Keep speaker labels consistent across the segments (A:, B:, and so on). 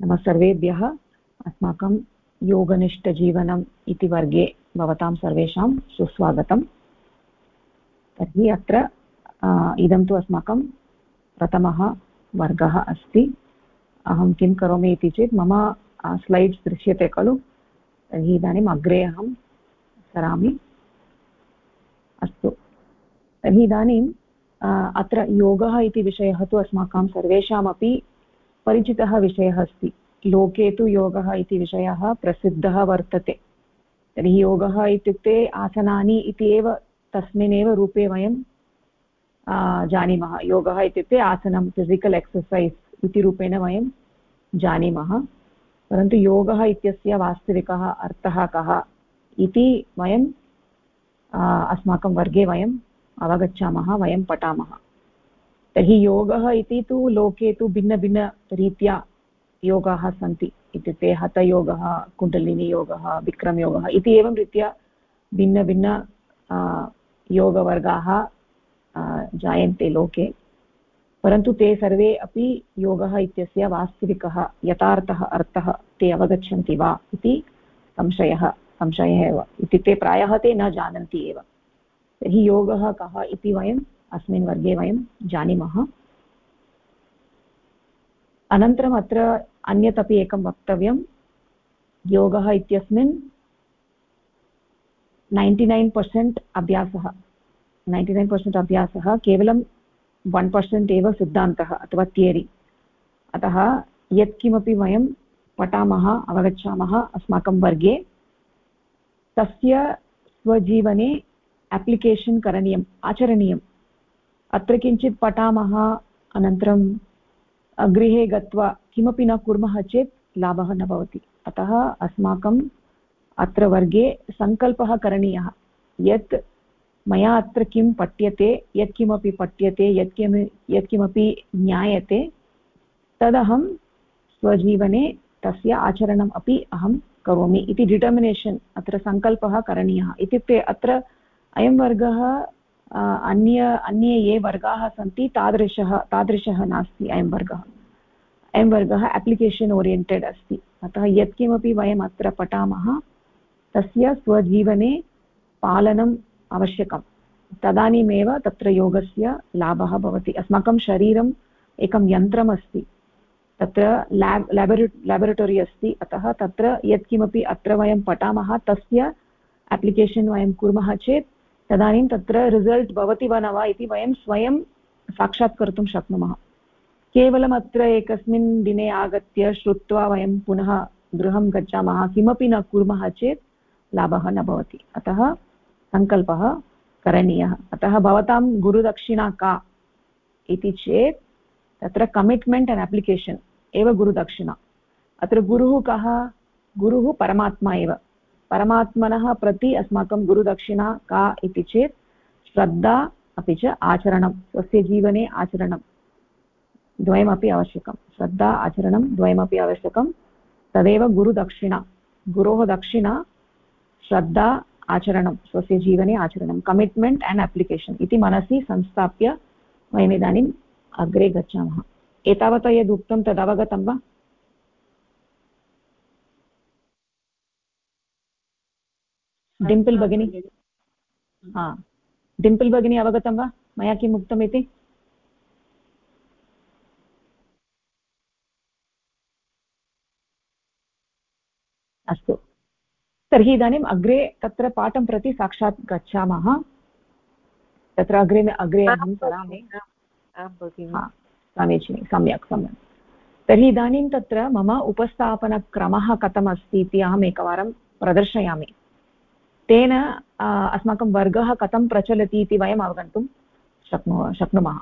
A: नमः सर्वेभ्यः अस्माकं योगनिष्ठजीवनम् इति वर्गे भवतां सर्वेषां सुस्वागतम्। तर्हि अत्र इदं तु अस्माकं प्रथमः वर्गः अस्ति। अहं किं करोमि इति चेत् मम स्लैड्स् दृश्यते खलु। तर्हि इदानीम् अग्रे अहं सरामि। अस्तु। तर्हि इदानीम् अत्र योगः इति विषयः तु अस्माकं सर्वेषामपि परिचितः विषयः अस्ति। लोके तु योगः इति विषयः प्रसिद्धः वर्तते। तर्हि योगः इत्युक्ते आसनानि इति एव तस्मिन्नेव रूपे वयं जानीमः। योगः इत्युक्ते आसनं फिसिकल् एक्ससैस् इति रूपेण वयं जानीमः। परन्तु योगः इत्यस्य वास्तविकः अर्थः कः इति वयं अस्माकं वर्गे वयं अवगच्छामः, वयं पठामः। तर्हि योगः इति तु लोके तु भिन्नभिन्नरीत्या योगाः सन्ति इत्युक्ते हतयोगः, कुण्डलिनीयोगः, विक्रमयोगः इति एवं रीत्या भिन्नभिन्न योगवर्गाः जायन्ते लोके। परन्तु ते सर्वे अपि योगः इत्यस्य वास्तविकः यथार्थः अर्थः ते अवगच्छन्ति वा इति संशयः संशयः एव। इत्युक्ते प्रायः ते न जानन्ति एव। तर्हि योगः कः इति वयम् अस्मिन् वर्गे वयं जानीमः। अनन्तरम् अत्र अन्यत् अपि एकं वक्तव्यं, योगः इत्यस्मिन् नैन्टि नैन् पर्सेण्ट् अभ्यासः। नैन्टि नैन् पर्सेण्ट् अभ्यासः केवलं वन् पर्सेण्ट् एव सिद्धान्तः अथवा थियरि अतः यत्किमपि वयं पठामः, अवगच्छामः अस्माकं वर्गे, तस्य स्वजीवने एप्लिकेशन् करणीयम्, आचरणीयम्। अत्र किञ्चित् पठामः। अनन्तरं गृहे गत्वा किमपि न कुर्मः चेत् लाभः न भवति। अतः अस्माकम् अत्र वर्गे सङ्कल्पः करणीयः। यत् मया अत्र किं पठ्यते, यत्किमपि पठ्यते, यत्किमि, यत्किमपि ज्ञायते, तदहं स्वजीवने तस्य आचरणम् अपि अहं करोमि इति डिटर्मिनेशन् अत्र सङ्कल्पः करणीयः। इत्युक्ते अत्र अयं वर्गः अन्य अन्ये ये वर्गाः सन्ति तादृशः तादृशः नास्ति अयं वर्गः अयं वर्गः एप्लिकेशन् ओरियेण्टेड् अस्ति अतः यत्किमपि वयम् अत्र पठामः तस्य स्वजीवने पालनम् आवश्यकं तदानीमेव तत्र योगस्य लाभः भवति अस्माकं शरीरम् एकं यन्त्रम् अस्ति तत्र लेब् लेबोरे लेबोरेटरि अस्ति अतः तत्र यत्किमपि अत्र वयं पठामः तस्य एप्लिकेशन् वयं कुर्मः चेत् तदानीं तत्र रिसल्ट् भवति वा न वा इति वयं स्वयं साक्षात्कर्तुं शक्नुमः। केवलम् एकस्मिन् दिने आगत्य श्रुत्वा वयं पुनः गृहं गच्छामः, किमपि न कुर्मः चेत् लाभः न भवति। अतः सङ्कल्पः करणीयः। अतः भवतां गुरुदक्षिणा का इति चेत् तत्र कमिट्मेण्ट् अण्ड् अप्लिकेशन् एव गुरुदक्षिणा। अत्र गुरुः कः? गुरुः परमात्मा एव। परमात्मनः प्रति अस्माकं गुरुदक्षिणा का इति चेत् श्रद्धा अपि च आचरणं, स्वस्य जीवने आचरणं द्वयमपि आवश्यकं। श्रद्धा, आचरणं द्वयमपि आवश्यकं। तदेव गुरुदक्षिणा। गुरोः दक्षिणा, श्रद्धा, आचरणं, स्वस्य जीवने आचरणं। कमिट्मेण्ट् एण्ड् अप्लिकेशन् इति मनसि संस्थाप्य वयमिदानीम् अग्रे गच्छामः। एतावता यदुक्तं तदवगतं वा? डिम्पल् भगिनी। हा डिम्पल् भगिनी अवगतं वा? मया किम् उक्तम् इति अस्तु। तर्हि इदानीम् अग्रे तत्र पाठं प्रति साक्षात् गच्छामः। तत्र अग्रे अग्रे अहं करोमि समीचीनं सम्यक् सम्यक्। तर्हि इदानीं तत्र मम उपस्थापनक्रमः कथमस्ति इति अहम् एकवारं प्रदर्शयामि। तेन अस्माकं वर्गः कथं प्रचलति इति वयम् अवगन्तुं शक्नु, शक्नुमः।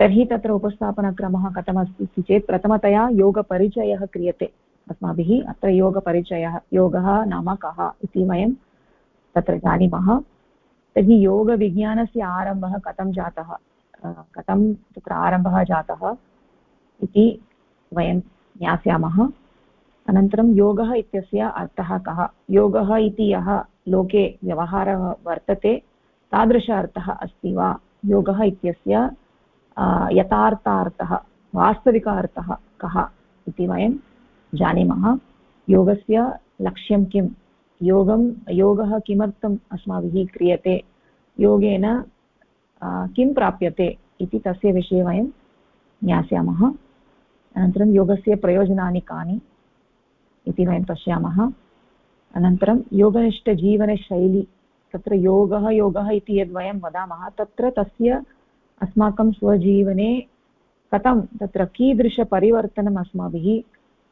A: तर्हि तत्र उपस्थापनक्रमः कथमस्ति इति चेत् प्रथमतया योगपरिचयः क्रियते। अस्माभिः अत्र योगपरिचयः, योगः नाम कः इति वयं तत्र जानीमः। तर्हि योगविज्ञानस्य आरम्भः कथं जातः कथं तत्र आरम्भः जातः इति वयं ज्ञास्यामः। अनन्तरं योगः इत्यस्य अर्थः कः? योगः इति यः लोके व्यवहारः वर्तते, तादृश अर्थः अस्ति वा? योगः इत्यस्य यथार्थार्थः, वास्तविक अर्थः कः इति वयं जानीमः। योगस्य लक्ष्यं किं? योगं, योगः किमर्थम् अस्माभिः क्रियते? योगेन किं प्राप्यते इति तस्य विषये वयं ज्ञास्यामः। अनन्तरं योगस्य प्रयोजनानि कानि? इति वयं पश्यामः। अनन्तरं योगनिष्ठजीवनशैली, तत्र योगः योगः इति यद् वयं वदामः, तत्र तस्य अस्माकं स्वजीवने कथं, तत्र कीदृशपरिवर्तनम् अस्माभिः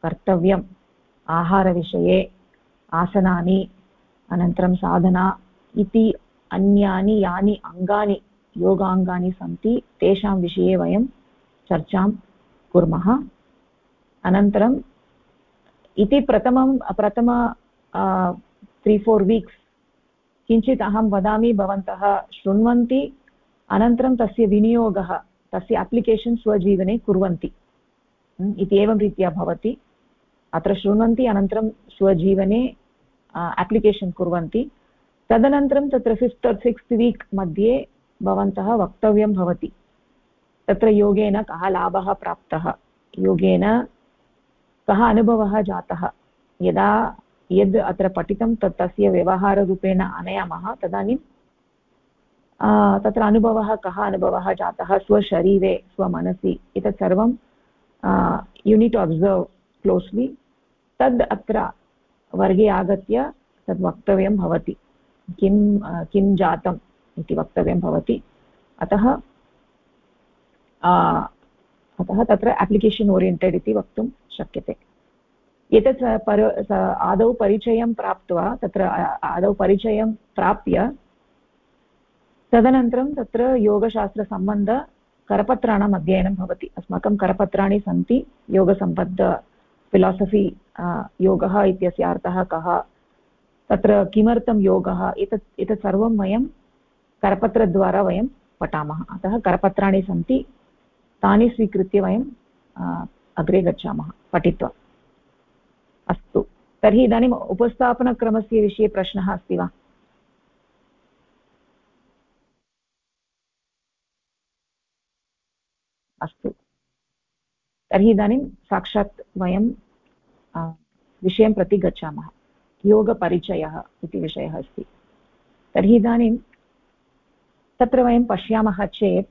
A: कर्तव्यम्? आहारविषये आसनानि, अनन्तरं साधना इति अन्यानि, यानि अङ्गानि, योगाङ्गानि सन्ति, तेषां विषये वयं चर्चां कुर्मः। अनन्तरम् इति प्रथमं, प्रथम त्री फोर् वीक्स् किञ्चित् अहं वदामि, भवन्तः शृण्वन्ति, अनन्तरं तस्य विनियोगः, तस्य अप्लिकेशन् स्वजीवने कुर्वन्ति। इति एवं रीत्या भवति। अत्र शृण्वन्ति, अनन्तरं स्वजीवने अप्लिकेशन् कुर्वन्ति। तदनन्तरं तत्र फिफ्त् सिक्स्त् वीक् मध्ये भवन्तः वक्तव्यं भवति। तत्र योगेन कः लाभः प्राप्तः? योगेन कः अनुभवः जातः। यदा यद् अत्र पठितं तत् तस्य व्यवहाररूपेण आनयामः, तदानीं तत्र अनुभवः कः अनुभवः जातः? स्वशरीरे, स्वमनसि, एतत् सर्वं युनिट् अब्सर्व् क्लोस्लि तद् अत्र वर्गे आगत्य तद् वक्तव्यं भवति। किं किं जातम् इति वक्तव्यं भवति। अतः अतः तत्र एप्लिकेशन् ओरियेण्टेड् इति वक्तुं शक्यते। एतत् पर आदौ परिचयं प्राप्त्वा, तत्र आदौ परिचयं प्राप्य, तदनन्तरं तत्र योगशास्त्रसम्बन्ध करपत्राणाम् अध्ययनं भवति। अस्माकं करपत्राणि सन्ति, योगसम्बद्ध फिलासफि योगः इत्यस्य अर्थः कः, तत्र किमर्थं योगः, एतत् एतत् सर्वं वयं करपत्रद्वारा वयं पठामः। अतः करपत्राणि सन्ति, तानि स्वीकृत्य वयं अग्रे गच्छामः, पठित्वा। अस्तु। तर्हि इदानीम् उपस्थापनक्रमस्य विषये प्रश्नः अस्ति वा? अस्तु। तर्हि इदानीं साक्षात् वयं विषयं प्रति गच्छामः। योगपरिचयः इति विषयः अस्ति। तर्हि इदानीं तत्र वयं पश्यामः चेत्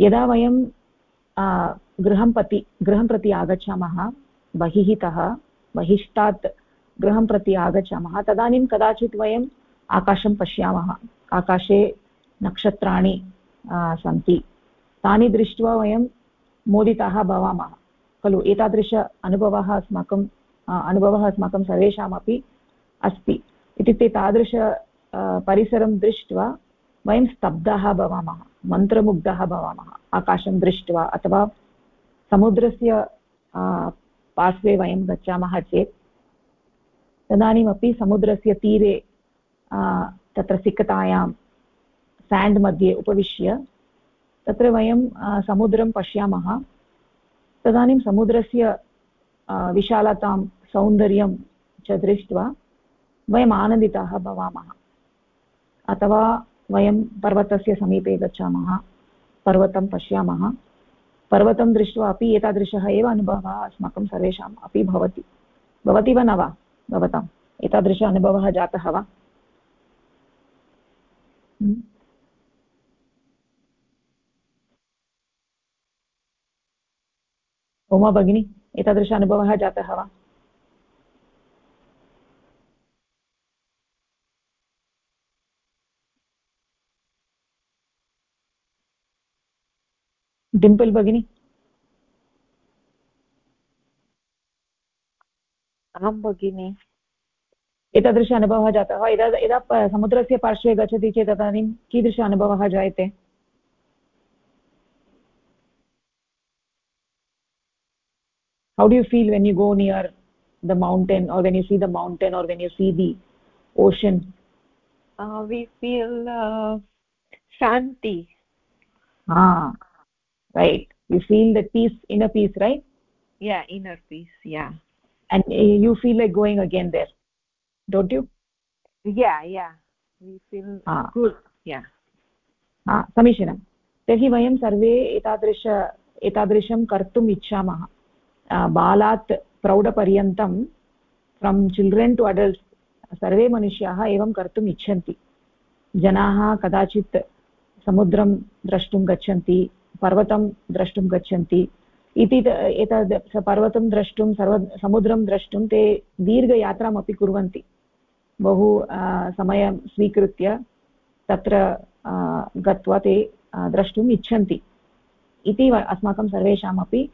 A: यदा वयं गृहं प्रति गृहं प्रति आगच्छामः बहिः तः बहिष्टात् गृहं प्रति आगच्छामः, तदानीं कदाचित् वयम् आकाशं पश्यामः। आकाशे नक्षत्राणि सन्ति। तानि दृष्ट्वा वयं मोदिताः भवामः। खलु एतादृश अनुभवः अस्माकं अनुभवः अस्माकं सर्वेषामपि अस्ति। इत्युक्ते तादृश परिसरं दृष्ट्वा वयं स्तब्धाः भवामः, मन्त्रमुग्धाः भवामः, आकाशं दृष्ट्वा अथवा समुद्रस्य पार्श्वे वयं गच्छामः चेत्, तदानीमपि समुद्रस्य तीरे तत्र सिक्कतायां सेण्ड् मध्ये उपविश्य तत्र वयं समुद्रं पश्यामः। तदानीं समुद्रस्य विशालतां, सौन्दर्यं च दृष्ट्वा वयम् आनन्दिताः भवामः। अथवा वयं पर्वतस्य समीपे गच्छामः, पर्वतं पश्यामः। पर्वतं दृष्ट्वा अपि एतादृशः एव अनुभवः अस्माकं सर्वेषाम् अपि भवति। भवति वा न वा? भवताम्। एतादृश अनुभवः जातः वा? उमा भगिनी, एतादृश अनुभवः जातः वा? डिम्पल भगिनी।
B: आं भगिनी।
A: एतादृश अनुभवः जातः। यदा यदा समुद्रस्य पार्श्वे गच्छति चेत् तदानीं कीदृश अनुभवः जायते? How do you feel when you go near the mountain or when you see the mountain or when you see the ocean
B: we
A: Shanti right you feel the peace inner peace right
B: yeah inner peace yeah
A: and uh, you feel like going again there don't you
B: yeah yeah we feel ah. good yeah
A: हा समीचीनं तर्हि वयं सर्वे एतादृश एतादृशं कर्तुम् इच्छामः बालात् प्रौढपर्यन्तं फ्रम् चिल्ड्रन् टु अडल्ट्स् सर्वे मनुष्याः एवं कर्तुम् इच्छन्ति जनाः कदाचित् समुद्रं द्रष्टुं गच्छन्ति पर्वतं द्रष्टुं गच्छन्ति। इति एतद् पर्वतं द्रष्टुं, सर्व, समुद्रं द्रष्टुं ते दीर्घयात्रामपि कुर्वन्ति। बहु समयं स्वीकृत्य तत्र गत्वा ते द्रष्टुम् इच्छन्ति। इति अस्माकं सर्वेषामपि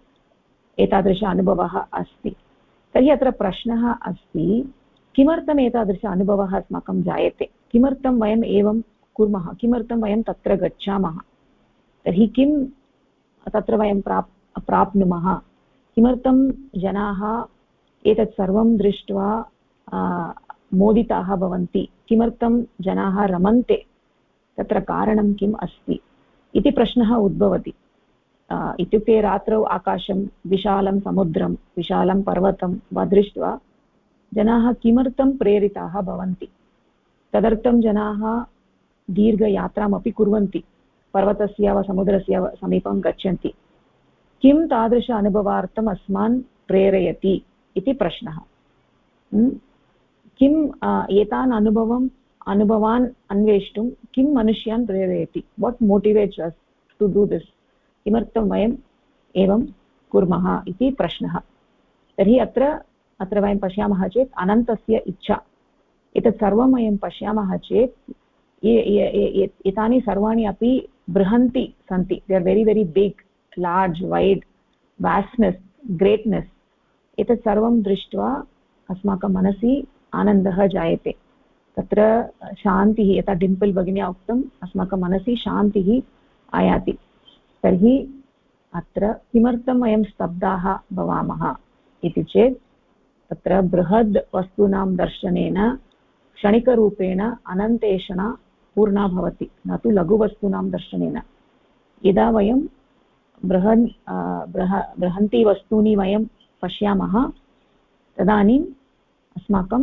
A: एतादृश अनुभवः अस्ति। तर्हि अत्र प्रश्नः अस्ति, किमर्थम् एतादृश अनुभवः अस्माकं जायते? किमर्थं वयम् एवं कुर्मः? किमर्थं वयं तत्र गच्छामः? तर्हि किं तत्र वयं प्राप्, प्राप्नुमः? किमर्थं जनाः एतत् सर्वं दृष्ट्वा मोदिताः भवन्ति? किमर्थं जनाः रमन्ते? तत्र कारणं किम् अस्ति? इति प्रश्नः उद्भवति। इत्युक्ते रात्रौ आकाशं, विशालं समुद्रं, विशालं पर्वतं वा दृष्ट्वा जनाः किमर्थं प्रेरिताः भवन्ति? तदर्थं जनाः दीर्घयात्रामपि कुर्वन्ति। पर्वतस्य वा समुद्रस्य समीपं गच्छन्ति। किं तादृश अनुभवार्थम् अस्मान् प्रेरयति इति प्रश्नः। किम् एतान् अनुभवम्, अनुभवान् अन्वेष्टुं किं मनुष्यान् प्रेरयति? वाट् मोटिवेट्स् अस् टु डू दिस् किमर्थं वयम् एवं कुर्मः इति प्रश्नः। तर्हि अत्र अत्र वयं पश्यामः चेत् अनन्तस्य इच्छा। एतत् सर्वं वयं पश्यामः चेत् एतानि सर्वाणि अपि बृहन्ति सन्ति they are very very big large wide vastness greatness एतत् सर्वं दृष्ट्वा अस्माकं मनसि आनन्दः जायते। तत्र शान्तिः, यथा डिम्पल् भगिन्या उक्तम् अस्माकं मनसि शान्तिः आयाति। तर्हि अत्र किमर्थं वयं स्तब्धाः भवामः इति चेत्, तत्र बृहद् वस्तूनां दर्शनेन, क्षणिकरूपेण, अनन्तेषणा पूर्णा भवति, न तु लघुवस्तूनां दर्शनेन। यदा वयं बृहन् बृह, बृहन्ति वस्तूनि वयं पश्यामः तदानीम् अस्माकं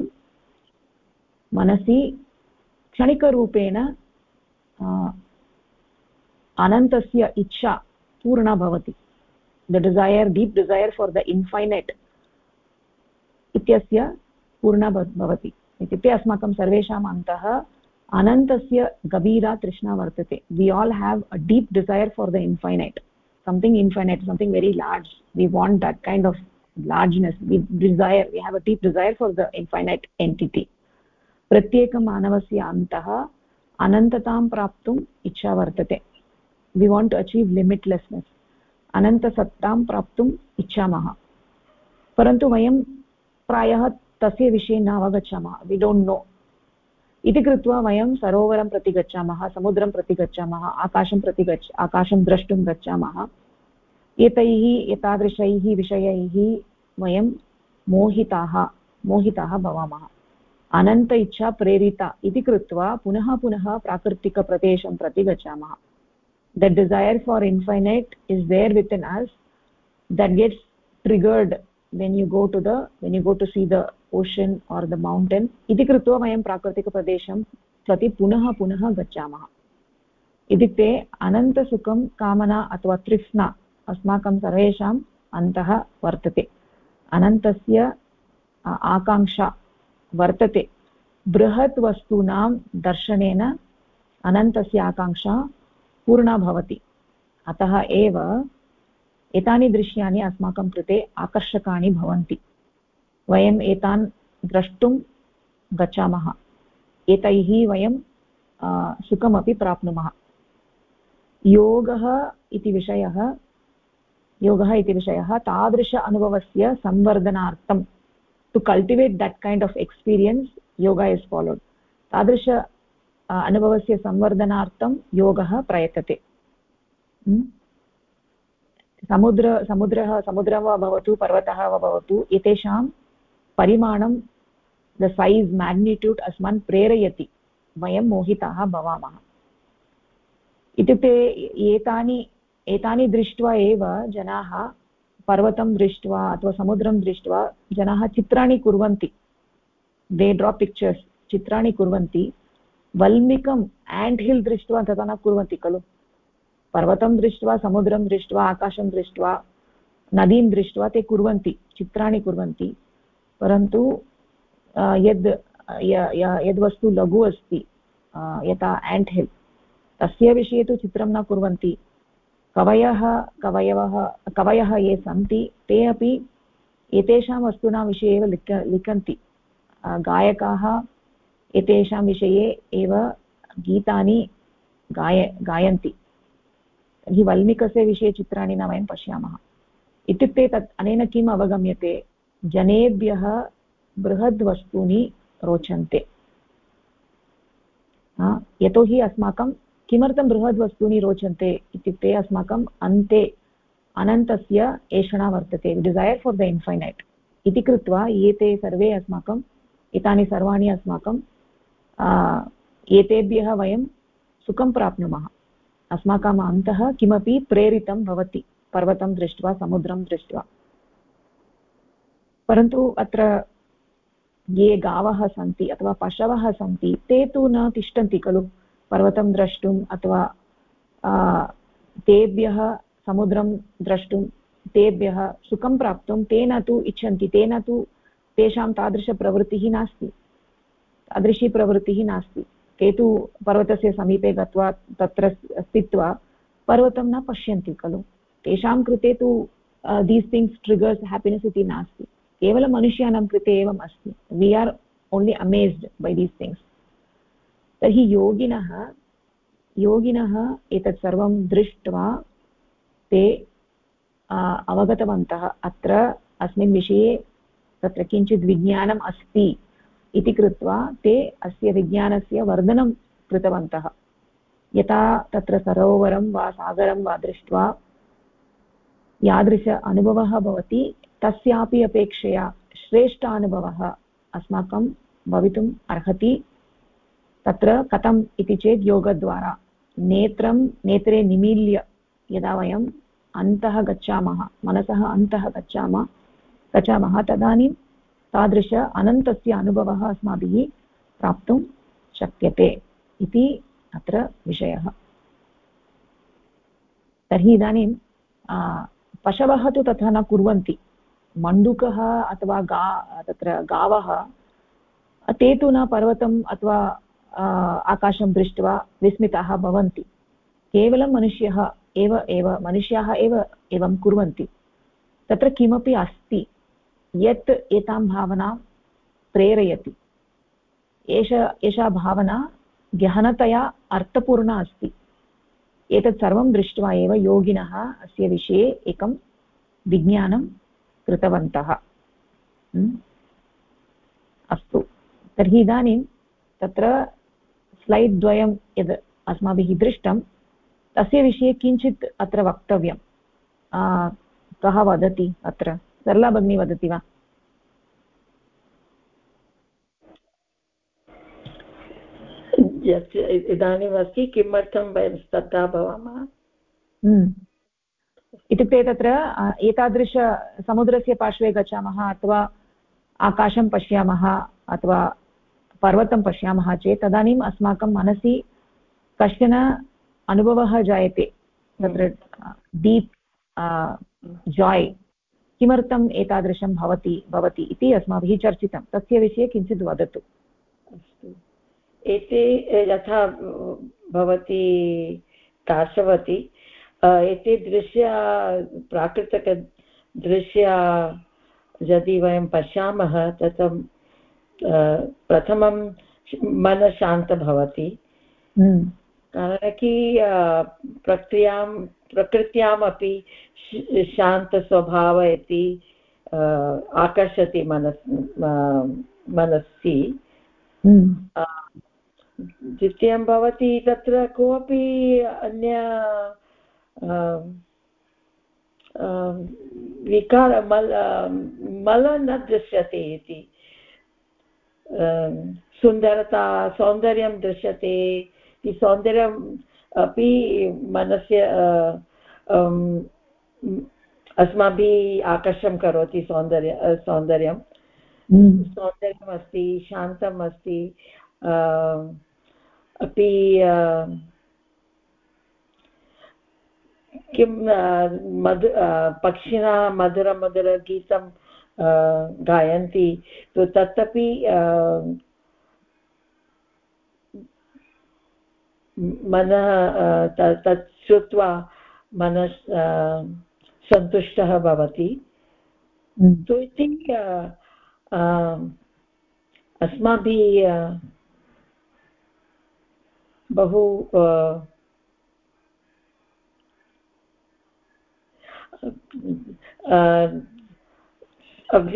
A: मनसि क्षणिकरूपेण अनन्तस्य इच्छा पूर्णा भवति। The desire deep desire for the infinite इत्यस्य पूर्णा भवति। इत्युक्ते अस्माकं सर्वेषाम् अन्तः अनन्तस्य गभीरा तृष्णा वर्तते. We all have a deep desire for the infinite something infinite, something very large. We want that kind of largeness. We desire, we have a deep desire for the infinite entity. प्रत्येकमानवस्य अन्तः अनन्ततां प्राप्तुम् इच्छा वर्तते. We want to achieve limitlessness अनन्तसत्तां प्राप्तुम् इच्छामः. परन्तु वयं प्रायः तस्य विषये न अवगच्छामः वि डोण्ट् नो इति कृत्वा वयं सरोवरं प्रति गच्छामः, समुद्रं प्रति गच्छामः, आकाशं प्रति गच्छ, आकाशं द्रष्टुं गच्छामः। एतैः, एतादृशैः विषयैः वयं मोहिताः मोहिताः भवामः। अनन्त इच्छा प्रेरिता इति कृत्वा पुनः पुनः प्राकृतिकप्रदेशं प्रति गच्छामः। The desire for infinite is there within us that gets triggered when you go to the, when you go to see the ocean or the mountain. इति कृत्वा वयं प्राकृतिकप्रदेशं प्रति पुनः पुनः गच्छामः। इत्युक्ते अनन्तसुखं, कामना अथवा तृष्णा अस्माकं सर्वेषाम् अन्तः वर्तते। अनन्तस्य आकाङ्क्षा वर्तते। बृहत् वस्तूनां दर्शनेन अनन्तस्य आकाङ्क्षा पूर्णा भवति। अतः एव एतानि दृश्यानि अस्माकं कृते आकर्षकाणि भवन्ति। वयम् एतान् द्रष्टुं गच्छामः। एतैः वयं सुखमपि प्राप्नुमः। योगः इति विषयः, योगः इति विषयः तादृश अनुभवस्य संवर्धनार्थं to cultivate that kind of experience yoga is followed तादृश अनुभवस्य संवर्धनार्थं योगः प्रयतते। समुद्र, समुद्रः समुद्रः वा भवतु, पर्वतः वा भवतु, एतेषां परिमाणं द सैज् मेग्निट्यूड् अस्मान् प्रेरयति। वयं मोहिताः भवामः। इत्युक्ते एतानि एतानि दृष्ट्वा एव जनाः पर्वतं दृष्ट्वा अथवा समुद्रं दृष्ट्वा जनाः चित्राणि कुर्वन्ति। दे ड्रा पिक्चर्स् चित्राणि कुर्वन्ति। वल्मिकम् एण्ड् हिल् दृष्ट्वा तथा न कुर्वन्ति खलु। पर्वतं दृष्ट्वा, समुद्रं दृष्ट्वा, आकाशं दृष्ट्वा, नदीं दृष्ट्वा ते कुर्वन्ति, चित्राणि कुर्वन्ति। परन्तु यद् यद्वस्तु लघु अस्ति यथा एण्ट् हिल् तस्य विषये तु चित्रं न कुर्वन्ति। कवयः, कवयवः, कवयः ये सन्ति, ते अपि एतेषां वस्तूनां विषये एव लिख, लिखन्ति। गायकाः एतेषां विषये एव गीतानि गाय, गायन्ति। तर्हि वल्मीकस्य विषये चित्राणि न वयं पश्यामः। इत्युक्ते तत् अनेन किम् अवगम्यते? जनेभ्यः बृहद्वस्तूनि रोचन्ते। यतोहि अस्माकं किमर्थं बृहद्वस्तूनि रोचन्ते इत्युक्ते अस्माकम् अन्ते, अनन्तस्य एषणा वर्तते। डिसैर् फार् द इन्फैनैट् इति कृत्वा एते सर्वे अस्माकम् एतानि सर्वाणि अस्माकं एतेभ्यः वयं सुखं प्राप्नुमः। अस्माकम् अन्तः किमपि प्रेरितं भवति, पर्वतं दृष्ट्वा, समुद्रं दृष्ट्वा। परन्तु अत्र ये गावः सन्ति अथवा पशवः सन्ति, ते तु न तिष्ठन्ति खलु पर्वतं द्रष्टुम् अथवा तेभ्यः समुद्रं द्रष्टुं तेभ्यः सुखं प्राप्तुं ते न तु इच्छन्ति, तेन तु तेषां तादृशप्रवृत्तिः नास्ति, तादृशी प्रवृत्तिः नास्ति। ते तु पर्वतस्य समीपे गत्वा तत्र स्थित्वा पर्वतं न पश्यन्ति खलु। तेषां कृते तु दीस् थिङ्ग्स् ट्रिगर्स् हेपिनेस् इति नास्ति। केवलं मनुष्याणां कृते एवम् अस्ति we are only amazed by these things तर्हि योगिनः योगिनः एतत् सर्वं दृष्ट्वा ते अवगतवन्तः अत्र अस्मिन् विषये तत्र किञ्चित् विज्ञानम् अस्ति इति कृत्वा ते अस्य विज्ञानस्य वर्धनं कृतवन्तः। यथा तत्र सरोवरं वा सागरं वा दृष्ट्वा यादृश अनुभवः भवति तस्यापि अपेक्षया श्रेष्ठ अनुभवः अस्माकं भवितुम् अर्हति। तत्र कथम् इति चेत् योगद्वारा। नेत्रं, नेत्रे निमील्य यदा वयम् अन्तः गच्छामः, मनसः अन्तः गच्छामः गच्छामः, तदानीं तादृश अनन्तस्य अनुभवः अस्माभिः प्राप्तुं शक्यते इति अत्र विषयः। तर्हि इदानीं पशवः तु तथा न कुर्वन्ति। मण्डुकः अथवा गा, तत्र गावः ते तु न पर्वतम् अथवा आकाशं दृष्ट्वा विस्मिताः भवन्ति। केवलं मनुष्यः एव एव, मनुष्याः एव, एवं कुर्वन्ति। तत्र किमपि अस्ति, यत् एतां भावनां प्रेरयति। एष, एषा भावना गहनतया अर्थपूर्णा अस्ति। एतत् सर्वं दृष्ट्वा एव योगिनः अस्य विषये एकं विज्ञानं कृतवन्तः। अस्तु। तर्हि इदानीं तत्र स्लैड् द्वयं यद् अस्माभिः दृष्टं तस्य विषये किञ्चित् अत्र वक्तव्यं। कः वदति अत्र? सरला भगिनी वदति वा?
C: इदानीम् अस्ति किमर्थं वयं तथा भवामः?
A: हम्म। इत्युक्ते तत्र एतादृश समुद्रस्य पार्श्वे गच्छामः अथवा आकाशं पश्यामः अथवा पर्वतं पश्यामः चेत् तदानीम् अस्माकं मनसि कश्चन अनुभवः जायते। तत्र डीप् जाय् किमर्थम् एतादृशं भवति भवति इति अस्माभिः चर्चितं। तस्य विषये किञ्चित् वदतु।
C: अस्तु। एते, यथा, भवती काशवती एते दृश्य प्राकृतिकदृश्य यदि वयं पश्यामः तत् प्रथमं मन शान्त भवति
A: हम्म।
C: कारणं कि प्रक्रियाँ प्रकृत्यामपि शान्तस्वभाव इति आकर्षति मनस् मनसि
A: हम्म।
C: द्वितीयं भवति तत्र कोऽपि अन्य विकार मल मल न दृश्यते इति सुन्दरता सौन्दर्यं दृश्यते सौन्दर्यम् अपि मनस्य अस्माभिः आकर्षं करोति सौन्दर्य सौन्दर्यं हम्म। सौन्दर्यम् शान्तम् अस्ति अपि किं मधु पक्षिणः मधुरमधुरगीतं गायन्ति तो तदपि मनः तत् श्रुत्वा मनः सन्तुष्टः भवति हम्म। तो अस्माभिः बहु we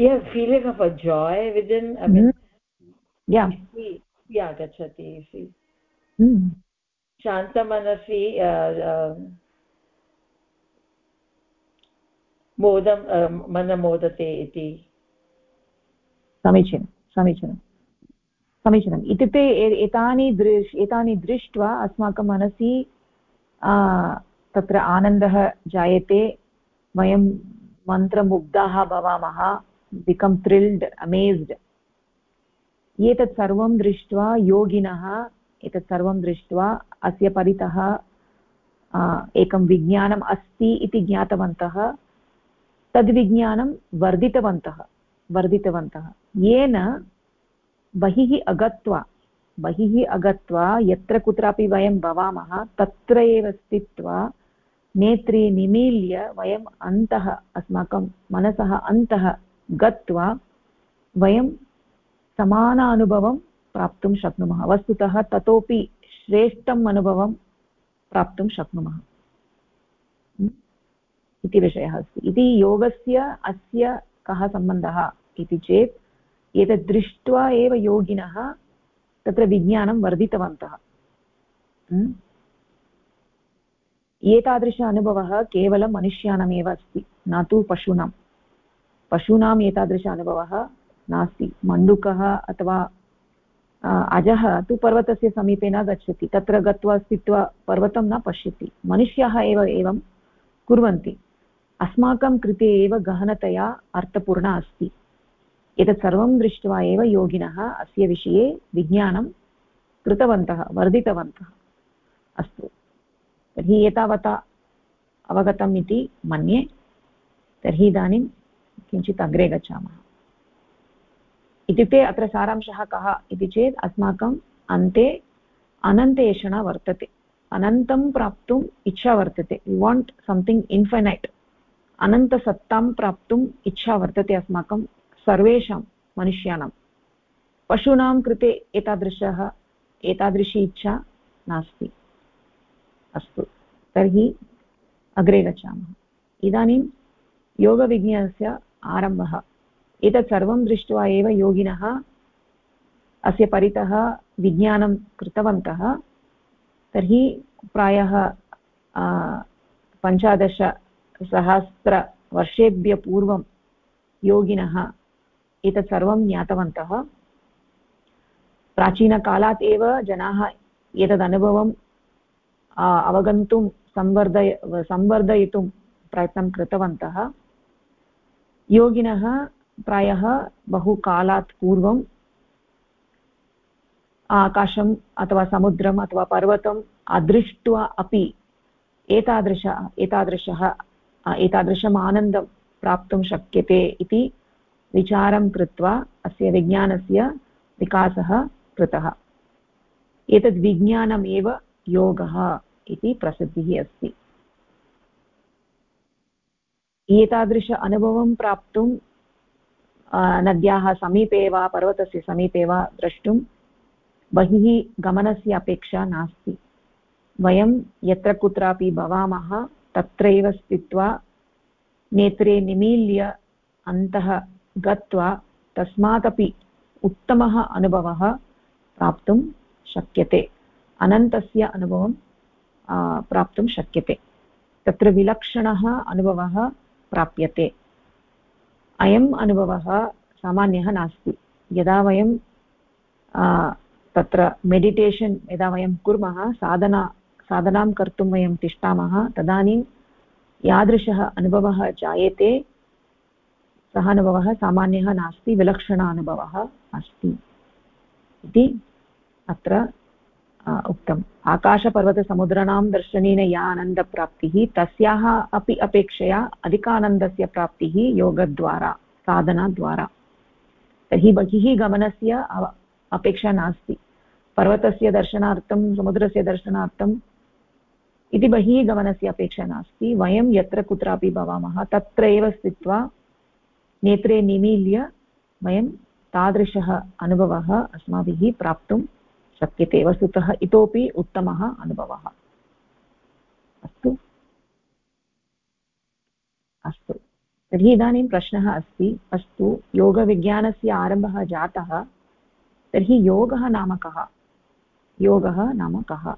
C: are feeling of a joy within i mean
A: yeah.
C: आगच्छति इति शान्तमनसि मोदं मन मोदते इति
A: समीचीनं समीचीनं समीचीनम् इत्युक्ते एतानि दृश् एतानि दृष्ट्वा अस्माकं मनसि तत्र आनन्दः जायते वयं मन्त्रमुग्धाः भवामः बिकम् थ्रिल्ड् अमेस्ड् एतत् सर्वं दृष्ट्वा योगिनः, एतत् सर्वं दृष्ट्वा अस्य परितः एकं विज्ञानम् अस्ति इति ज्ञातवन्तः। तद्विज्ञानं वर्धितवन्तः वर्धितवन्तः। येन बहिः अगत्वा बहिः अगत्वा यत्र कुत्रापि वयं भवामः, तत्र एव स्थित्वा नेत्रे निमील्य वयम् अन्तः अस्माकं मनसः अन्तः गत्वा वयं समान अनुभवं प्राप्तुं शक्नुमः। वस्तुतः ततोपि श्रेष्ठम् अनुभवं प्राप्तुं शक्नुमः। इति विषयः अस्ति। इति योगस्य अस्य कः सम्बन्धः इति चेत् एतत् दृष्ट्वा एव योगिनः तत्र विज्ञानं वर्धितवन्तः। एतादृश अनुभवः केवलं मनुष्याणामेव अस्ति, न तु पशूनां। पशूनाम् एतादृश अनुभवः नास्ति। मण्डुकः अथवा अजः तु पर्वतस्य समीपे न गच्छति, तत्र गत्वा स्थित्वा पर्वतं न पश्यति। मनुष्याः एव एवं कुर्वन्ति। अस्माकं कृते एव गहनतया अर्थपूर्णा अस्ति। एतत् सर्वं दृष्ट्वा एव योगिनः अस्य विषये विज्ञानं कृतवन्तः, वर्धितवन्तः। अस्तु। तर्हि एतावता अवगतम् इति मन्ये। तर्हि इदानीं किञ्चित् अग्रे गच्छामः। इत्युक्ते अत्र सारांशः कः इति चेत् अस्माकम् अन्ते अनन्तेषणा वर्तते। अनन्तं प्राप्तुम् इच्छा वर्तते। वि वाण्ट् सम्थिङ्ग् इन्फैनैट् अनन्तसत्तां प्राप्तुम् इच्छा वर्तते अस्माकं सर्वेषां मनुष्याणां। पशूनां कृते एतादृशः, एतादृशी इच्छा नास्ति। अस्तु। तर्हि अग्रे गच्छामः। इदानीं योगविज्ञानस्य आरम्भः। एतत् सर्वं दृष्ट्वा एव योगिनः अस्य परितः विज्ञानं कृतवन्तः। तर्हि प्रायः पञ्चादशसहस्रवर्षेभ्यः पूर्वं योगिनः एतत् सर्वं ज्ञातवन्तः। प्राचीनकालात् एव जनाः एतदनुभवं अवगन्तुं संवर्धय, संवर्धयितुं प्रयत्नं कृतवन्तः। योगिनः प्रायः बहुकालात् पूर्वम् आकाशम् अथवा समुद्रम् अथवा पर्वतम् अदृष्ट्वा अपि एतादृश, एतादृशः एतादृशम् आनन्दं प्राप्तुं शक्यते इति विचारं कृत्वा अस्य विज्ञानस्य विकासः कृतः। एतद् योगः इति प्रसिद्धिः अस्ति। एतादृश अनुभवं प्राप्तुं नद्याः समीपे वा पर्वतस्य समीपे वा द्रष्टुं बहिः गमनस्य अपेक्षा नास्ति। वयं यत्र कुत्रापि भवामः, तत्रैव स्थित्वा नेत्रे निमील्य अन्तः गत्वा तस्मादपि उत्तमः अनुभवः प्राप्तुं शक्यते। अनन्तस्य अनुभवं प्राप्तुं शक्यते। तत्र विलक्षणः अनुभवः प्राप्यते। अयम् अनुभवः सामान्यः नास्ति। यदा वयं तत्र मेडिटेशन् यदा वयं कुर्मः, साधना, साधनां कर्तुं वयं तिष्ठामः, तदानीं यादृशः अनुभवः जायते। सः अनुभवः सामान्यः नास्ति, विलक्षण अनुभवः अस्ति। इति अत्र उक्तम्। आकाशपर्वतसमुद्राणां दर्शनेन या आनन्दप्राप्तिः, तस्याः अपि अपेक्षया अधिकानन्दस्य प्राप्तिः योगद्वारा, साधनाद्वारा। तर्हि बहिः गमनस्य अपेक्षा नास्ति। पर्वतस्य दर्शनार्थं, समुद्रस्य दर्शनार्थम् इति बहिः गमनस्य अपेक्षा नास्ति। वयं यत्र कुत्रापि भवामः तत्र एव स्थित्वा नेत्रे निमील्य वयं तादृशः अनुभवः अस्माभिः प्राप्तुं शक्यते वस्तुतः इतोपि उत्तमः अनुभवः। अस्तु। अस्तु। तर्हि इदानीं प्रश्नः अस्ति। अस्तु, योगविज्ञानस्य आरम्भः जातः। तर्हि योगः नाम कः? योगः नाम कः?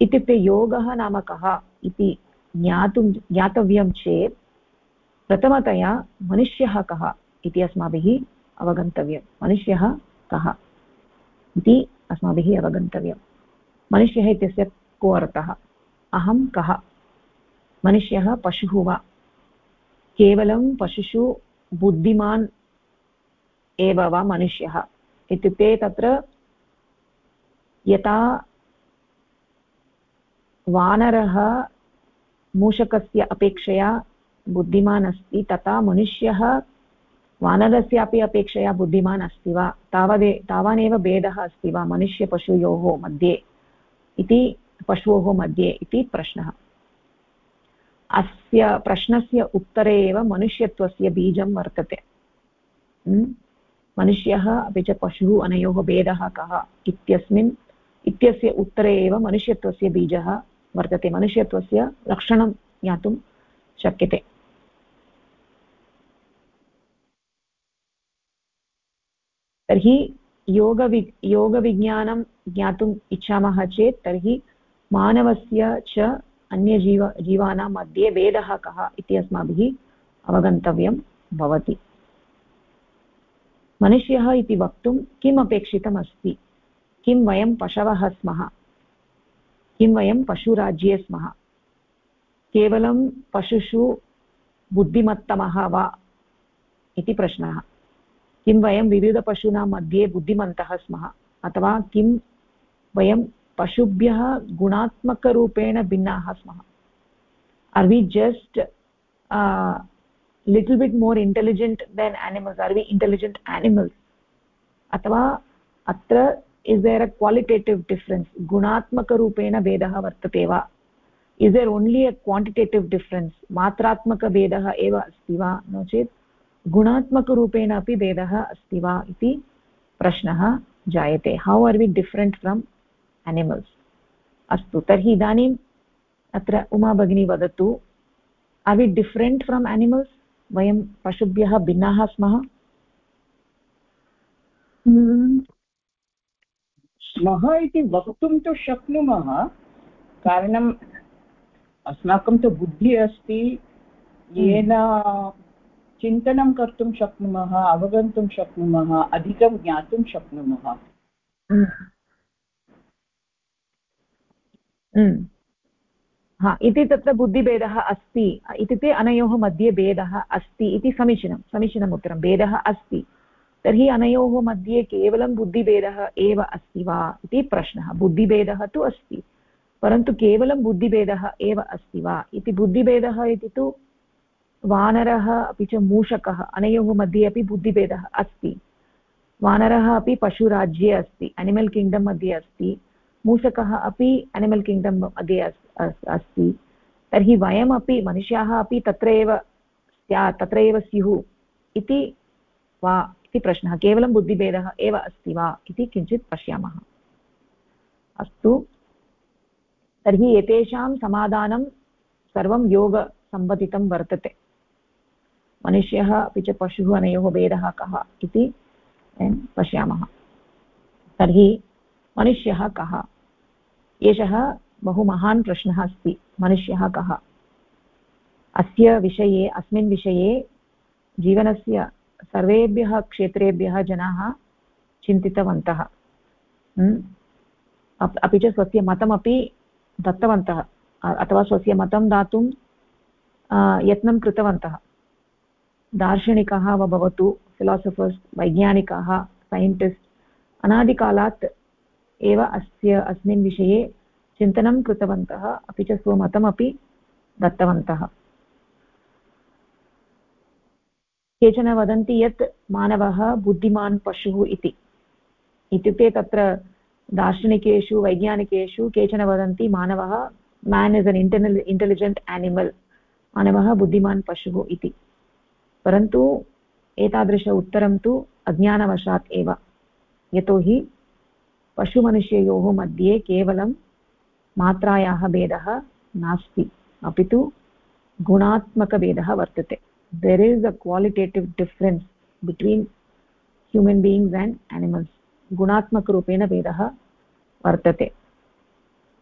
A: इत्युक्ते योगः नाम कः इति ज्ञातुं ज्ञातव्यं चेत् प्रथमतया मनुष्यः कः इति अस्माभिः अवगन्तव्यं। मनुष्यः कः? इति अस्माभिः अवगन्तव्यं मनुष्यः इत्यस्य को अर्थः? अहं कः? मनुष्यः पशुः वा? केवलं पशुषु बुद्धिमान् एव वा मनुष्यः? इत्युक्ते तत्र यथा वानरः मूषकस्य अपेक्षया बुद्धिमान् अस्ति, तथा मनुष्यः वानरस्यापि अपेक्षया बुद्धिमान् अस्ति वा? तावदे तावानेव भेदः अस्ति वा? मनुष्यपशुयोः मध्ये इति पशोः मध्ये इति प्रश्नः। अस्य प्रश्नस्य उत्तरे एव मनुष्यत्वस्य बीजं वर्तते। मनुष्यः, अपि च पशुः, अनयोः भेदः कः इत्यस्मिन् इत्यस्य उत्तरे एव मनुष्यत्वस्य बीजः वर्तते। मनुष्यत्वस्य लक्षणं ज्ञातुं शक्यते। तर्हि योगवि, योगविज्ञानं ज्ञातुम् इच्छामः चेत् तर्हि मानवस्य च अन्यजीव, जीवानां मध्ये भेदः कः इति अस्माभिः अवगन्तव्यं भवति। मनुष्यः इति वक्तुं किम् अपेक्षितमस्ति? किं वयं पशवः स्मः? किं वयं पशुराज्ये स्मः? केवलं पशुषु बुद्धिमत्तमः वा इति प्रश्नः। किं वयं विविधपशूनां मध्ये बुद्धिमन्तः स्मः? अथवा किं वयं पशुभ्यः गुणात्मकरूपेण भिन्नाः स्मः? Are we just little bit more intelligent than animals are we intelligent animals अथवा अत्र is there a qualitative difference गुणात्मकरूपेण भेदः वर्तते वा? Is there only a quantitative difference मात्रात्मकभेदः एव अस्ति वा? नो चेत् गुणात्मकरूपेण अपि भेदः अस्ति वा इति प्रश्नः जायते. How are we different from animals अस्तु तर्हि इदानीम् अत्र उमा भगिनी वदतु are we different from animals वयं पशुभ्यः भिन्नाः स्मः?
D: स्मः इति वक्तुं तु शक्नुमः कारणम् अस्माकं तु बुद्धिः अस्ति येन चिन्तनं कर्तुं शक्नुमः, अवगन्तुं शक्नुमः, अधिकं ज्ञातुं शक्नुमः।
A: इति तत्र बुद्धिभेदः अस्ति। इत्युक्ते अनयोः मध्ये भेदः अस्ति इति समीचीनं, समीचीनम् उत्तरं। भेदः अस्ति। तर्हि अनयोः मध्ये केवलं बुद्धिभेदः एव अस्ति वा इति प्रश्नः। बुद्धिभेदः तु अस्ति, परन्तु केवलं बुद्धिभेदः एव अस्ति वा इति, बुद्धिभेदः इति तु वानरः अपि च मूषकः, अनयोः मध्ये अपि बुद्धिभेदः अस्ति। वानरः अपि पशुराज्ये अस्ति एनिमल् किङ्ग्डम् मध्ये अस्ति, मूषकः अपि एनिमल् किङ्ग्डम् मध्ये अस्ति। तर्हि वयमपि मनुष्याः अपि तत्र एव स्यात् तत्र एव स्युः इति वा, इति प्रश्नः। केवलं बुद्धिभेदः एव अस्ति वा इति किञ्चित् पश्यामः। अस्तु। तर्हि एतेषां समाधानं सर्वं योगसम्बन्धितं वर्तते। मनुष्यः अपि च पशुः अनयोः भेदः कः इति पश्यामः। तर्हि मनुष्यः कः? एषः बहु महान् प्रश्नः अस्ति। मनुष्यः कः? अस्य विषये, अस्मिन् विषये जीवनस्य सर्वेभ्यः क्षेत्रेभ्यः जनाः चिन्तितवन्तः। अपि च स्वस्य मतमपि दत्तवन्तः। अथवा स्वस्य मतं दातुं यत्नं कृतवन्तः। दार्शनिकाः वा भवतु फिलासफर्स् वैज्ञानिकाः सैण्टिस्ट् अनादिकालात् एव अस्य, अस्मिन् विषये चिन्तनं कृतवन्तः, अपि च स्वमतमपि दत्तवन्तः। केचन वदन्ति यत् मानवः बुद्धिमान् पशुः इति। इत्युक्ते तत्र दार्शनिकेषु, वैज्ञानिकेषु केचन वदन्ति मानवः man is an internal intelligent animal मानवः बुद्धिमान् पशुः इति। परन्तु एतादृश उत्तरं तु अज्ञानवशात् एव। यतोहि पशुमनुष्ययोः मध्ये केवलं मात्रायाः भेदः नास्ति, अपि तु गुणात्मकभेदः वर्तते। There is a qualitative difference between human beings and animals गुणात्मकरूपेण भेदः वर्तते।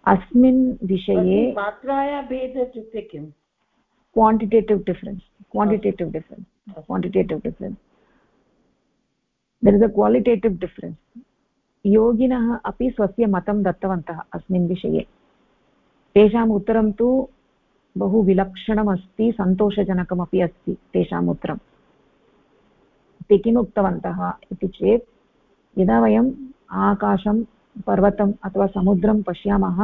A: अस्मिन् विषये
C: मात्राया भेद इत्युक्ते किम्?
A: Quantitative difference quantitative difference quantitative difference there is a qualitative difference योगिनः अपि स्वस्य मतं दत्तवन्तः अस्मिन् विषये तेषाम् उत्तरं तु बहु विलक्षणमस्ति सन्तोषजनकमपि अस्ति तेषाम् उत्तरं ते किम् उक्तवन्तः इति चेत् यदा वयम् आकाशं पर्वतम् अथवा समुद्रं पश्यामः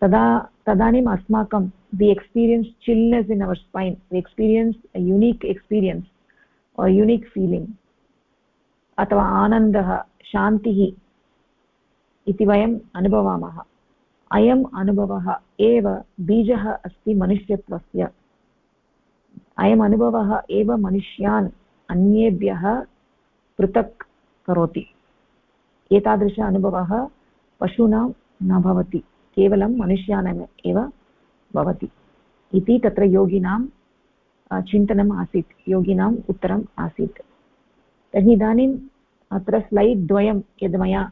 A: तदा, तदानीम् अस्माकं the experience chillness in our span the experience unique experience or unique feeling अथवा आनन्दः, शान्तिः इति वयम् अनुभवामः। अयम् अनुभवः एव बीजः अस्ति मनुष्यत्वस्य। अयम् अनुभवः एव मनुष्यान् अन्येभ्यः पृथक् करोति। एतादृश अनुभवः पशूनां न भवति। केवलं मनुष्याणाम् एव भवति। इति तत्र योगिनां चिन्तनम् आसीत्। योगिनाम् उत्तरम् आसीत्। तर्हि इदानीम् अत्र स्लैड् द्वयं, यद् मया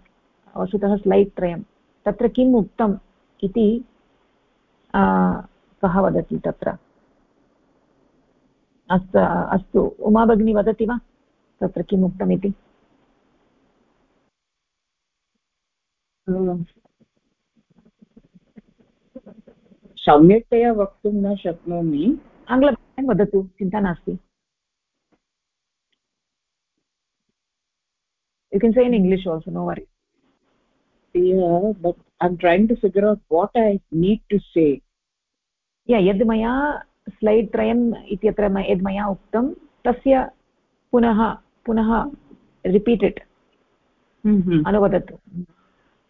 A: वस्तुतः स्लैड् त्रयं, तत्र किम् उक्तम् इति कः वदति तत्र? अस्तु अस्तु। उमा भगिनी वदति वा? तत्र किम् उक्तमिति
D: सम्यक्तया वक्तुं न शक्नोमि
A: आङ्ग्लभाषायां वदतु चिन्ता नास्ति you can say in english also no worry
D: yeah but i'm trying to figure out what i need to say
A: yeah यद् मया स्लैड् त्रयम् इत्यत्र यद् मया उक्तं तस्य पुनः पुनः रिपीट् इट् अनुवदतु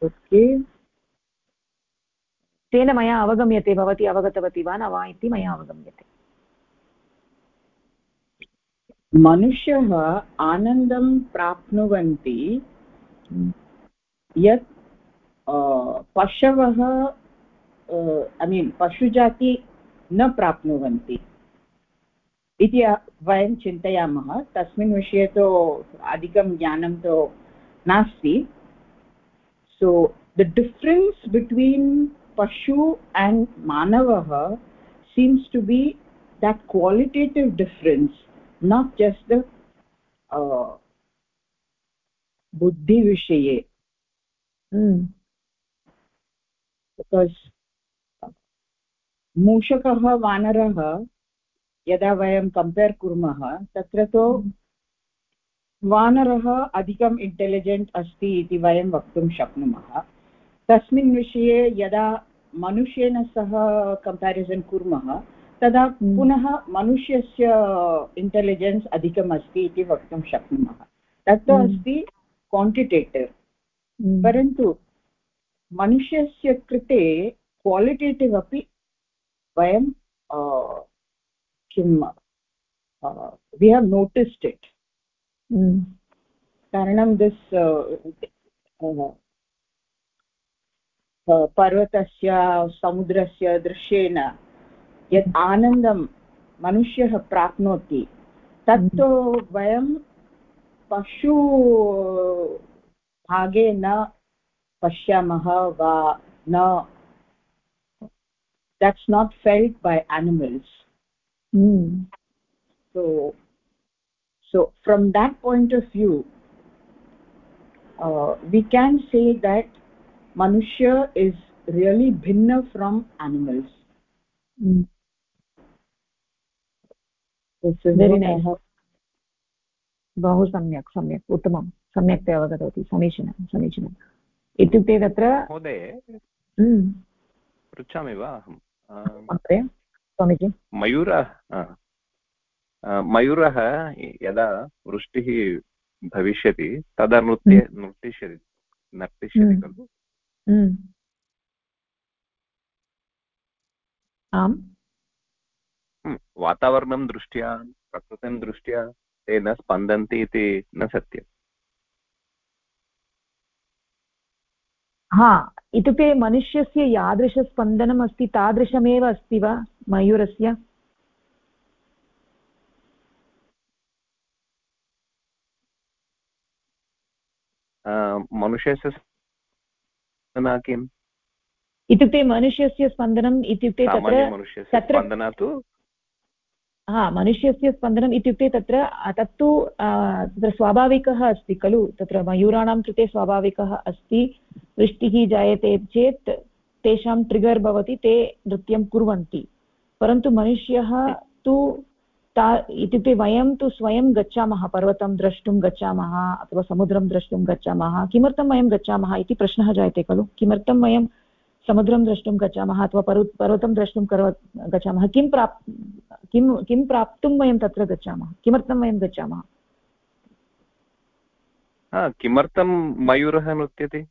D: ओके
A: तेन मया अवगम्यते भवती अवगतवती वा न वा इति मया अवगम्यते।
D: मनुष्यः आनन्दं प्राप्नुवन्ति यत् पशवः ऐ मीन् पशुजाति न प्राप्नुवन्ति इति वयं चिन्तयामः। तस्मिन् विषये तु अधिकं ज्ञानं तु नास्ति। So the difference between pashu and manavah seems to be that qualitative difference not just the uh, buddhi vishaye mm. because मूषकः वानरः यदा वयं कम्पेर् कुर्मः तत्र तु वानरः अधिकम् इण्टेलिजेण्ट् अस्ति इति वयं वक्तुं शक्नुमः तस्मिन् विषये यदा मनुष्येन सह कम्पेरिसन् कुर्मः तदा हम्म। पुनः मनुष्यस्य इण्टेलिजेन्स् अधिकम् अस्ति इति वक्तुं शक्नुमः तत्तु हम्म। अस्ति क्वाण्टिटेटिव् हम्म। परन्तु मनुष्यस्य कृते क्वालिटेटिव् अपि वयं किं वि हाव् नोटिस्ड् इट् कारणं दिस् पर्वतस्य समुद्रस्य दृश्येन यत् आनन्दं मनुष्यः प्राप्नोति तत्तु वयं पशु भागे न पश्यामः वा न। That's not felt by animals so so from that point of view we can say that manushya is really bhinna from animals. Mm.
A: Very nice बहु सम्यक् सम्यक् उत्तमं. सम्यक्तया अवगतवती समीचीनं समीचीनं. इत्युक्ते तत्र
E: महोदय
A: हम्म,
E: पृच्छामि वा अहं?
A: स्वामीजि।
E: मयूरः मयूरः यदा वृष्टिः भविष्यति तदा नृत्य नृत्यष्यति नर्तिष्यति
A: हम्म।
E: खलु?
A: हम्म। आम्
E: वातावरणं दृष्ट्या प्रकृतिं दृष्ट्या ते न स्पन्दन्ति इति न सत्यम्
A: हा इत्युक्ते मनुष्यस्य यादृशस्पन्दनम् अस्ति तादृशमेव अस्ति वा मयूरस्य
E: मनुष्यस्य न किम्
A: इत्युक्ते मनुष्यस्य स्पन्दनम् इत्युक्ते तत्र तत्र
E: तु
A: हा मनुष्यस्य स्पन्दनम् इत्युक्ते तत्र तत्तु तत्र स्वाभाविकः अस्ति खलु? तत्र मयूराणां कृते स्वाभाविकः अस्ति। वृष्टिः जायते चेत् तेषां ट्रिगर् भवति ते नृत्यं कुर्वन्ति। परन्तु मनुष्यः तु ता, इत्युक्ते वयं तु स्वयं गच्छामः, पर्वतं द्रष्टुं गच्छामः, अथवा समुद्रं द्रष्टुं गच्छामः। किमर्थं वयं गच्छामः इति प्रश्नः जायते खलु? किमर्थं वयं समुद्रं द्रष्टुं गच्छामः अथवा पर्व, पर्वतं द्रष्टुं कर्व, गच्छामः? किं प्राप्, किं किं प्राप्तुं वयं तत्र गच्छामः? किमर्थं वयं गच्छामः?
E: किमर्थं मयूरः नृत्यति?